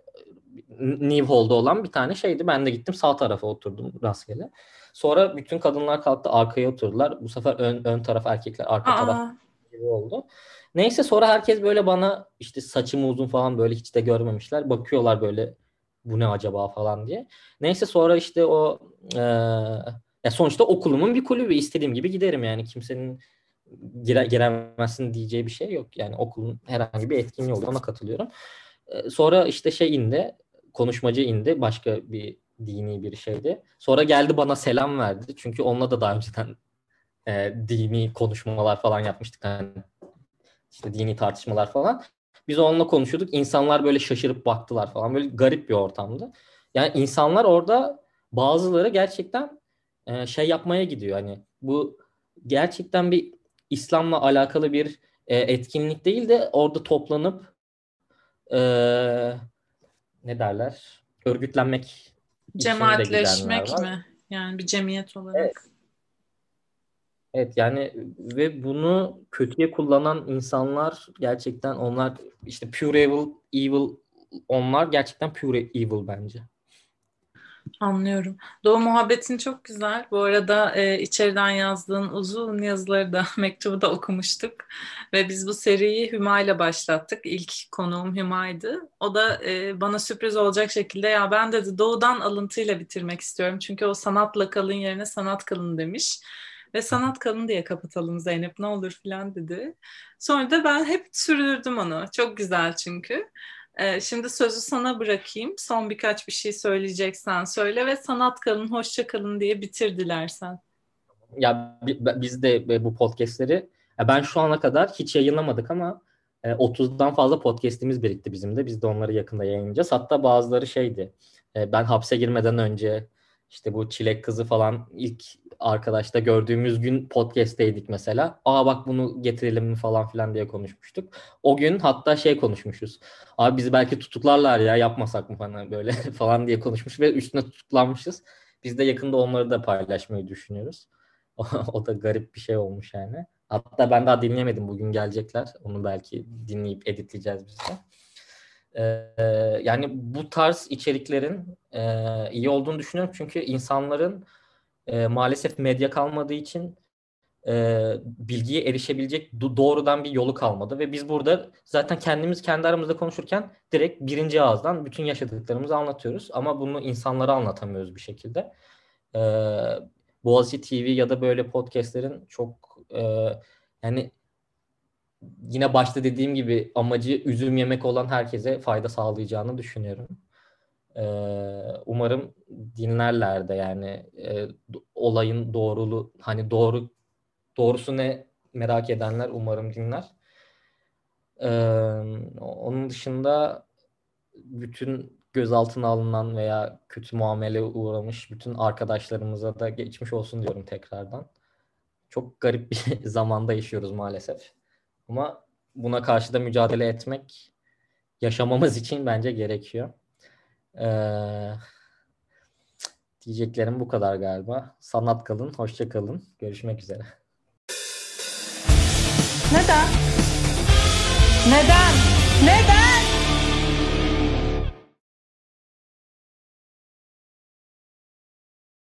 New Hall'da olan bir tane şeydi. Ben de gittim sağ tarafa oturdum rastgele. Sonra bütün kadınlar kalktı arkaya oturdular. Bu sefer ön, ön taraf erkekler arka Aa. taraf gibi oldu. Neyse sonra herkes böyle bana işte saçımı uzun falan böyle hiç de görmemişler. Bakıyorlar böyle bu ne acaba falan diye. Neyse sonra işte o e, ya sonuçta okulumun bir kulübü istediğim gibi giderim yani kimsenin gire, giremezsin diyeceği bir şey yok. Yani okulun herhangi bir etkinliği oluyor ona katılıyorum. E, sonra işte şey indi konuşmacı indi başka bir dini bir şeydi. Sonra geldi bana selam verdi. Çünkü onunla da daha önceden e, dini konuşmalar falan yapmıştık. Yani işte dini tartışmalar falan. Biz onunla konuşuyorduk. İnsanlar böyle şaşırıp baktılar falan. Böyle garip bir ortamdı. Yani insanlar orada bazıları gerçekten e, şey yapmaya gidiyor. Hani bu gerçekten bir İslam'la alakalı bir e, etkinlik değil de orada toplanıp e, ne derler? Örgütlenmek Cemaatleşmek mi? Yani bir cemiyet olarak. Evet. Evet yani ve bunu kötüye kullanan insanlar gerçekten onlar işte pure evil, evil onlar gerçekten pure evil bence. Anlıyorum. Doğu muhabbetin çok güzel. Bu arada e, içeriden yazdığın uzun yazıları da [laughs] mektubu da okumuştuk. Ve biz bu seriyi Hüma ile başlattık. İlk konuğum Hüma'ydı. O da e, bana sürpriz olacak şekilde ya ben dedi Doğu'dan alıntıyla bitirmek istiyorum. Çünkü o sanatla kalın yerine sanat kalın demiş. Ve sanat kalın diye kapatalım Zeynep ne olur filan dedi. Sonra da ben hep sürdürdüm onu. Çok güzel çünkü. Ee, şimdi sözü sana bırakayım. Son birkaç bir şey söyleyeceksen söyle ve sanat kalın, hoşça kalın diye bitir dilersen. Ya biz de bu podcastleri ben şu ana kadar hiç yayınlamadık ama 30'dan e, fazla podcast'imiz birikti bizim de. Biz de onları yakında yayınlayacağız. Hatta bazıları şeydi. E, ben hapse girmeden önce işte bu Çilek Kızı falan ilk arkadaşta gördüğümüz gün podcast'teydik mesela. Aa bak bunu getirelim mi falan filan diye konuşmuştuk. O gün hatta şey konuşmuşuz. Abi bizi belki tutuklarlar ya yapmasak mı falan böyle [laughs] falan diye konuşmuş ve üstüne tutuklanmışız. Biz de yakında onları da paylaşmayı düşünüyoruz. [laughs] o da garip bir şey olmuş yani. Hatta ben daha dinleyemedim. Bugün gelecekler. Onu belki dinleyip editleyeceğiz biz de. Ee, yani bu tarz içeriklerin e, iyi olduğunu düşünüyorum. Çünkü insanların e, maalesef medya kalmadığı için e, bilgiye erişebilecek do- doğrudan bir yolu kalmadı. Ve biz burada zaten kendimiz kendi aramızda konuşurken direkt birinci ağızdan bütün yaşadıklarımızı anlatıyoruz. Ama bunu insanlara anlatamıyoruz bir şekilde. E, Boğaziçi TV ya da böyle podcastlerin çok e, yani yine başta dediğim gibi amacı üzüm yemek olan herkese fayda sağlayacağını düşünüyorum. Ee, umarım dinlerler de yani e, olayın doğrulu hani doğru doğrusu ne merak edenler umarım dinler. Ee, onun dışında bütün gözaltına alınan veya kötü muamele uğramış bütün arkadaşlarımıza da geçmiş olsun diyorum tekrardan. Çok garip bir [laughs] zamanda yaşıyoruz maalesef. Ama buna karşı da mücadele etmek yaşamamız için bence gerekiyor. Ee, diyeceklerim bu kadar galiba. Sanat kalın, hoşça kalın. Görüşmek üzere. Neden? Neden? Neden?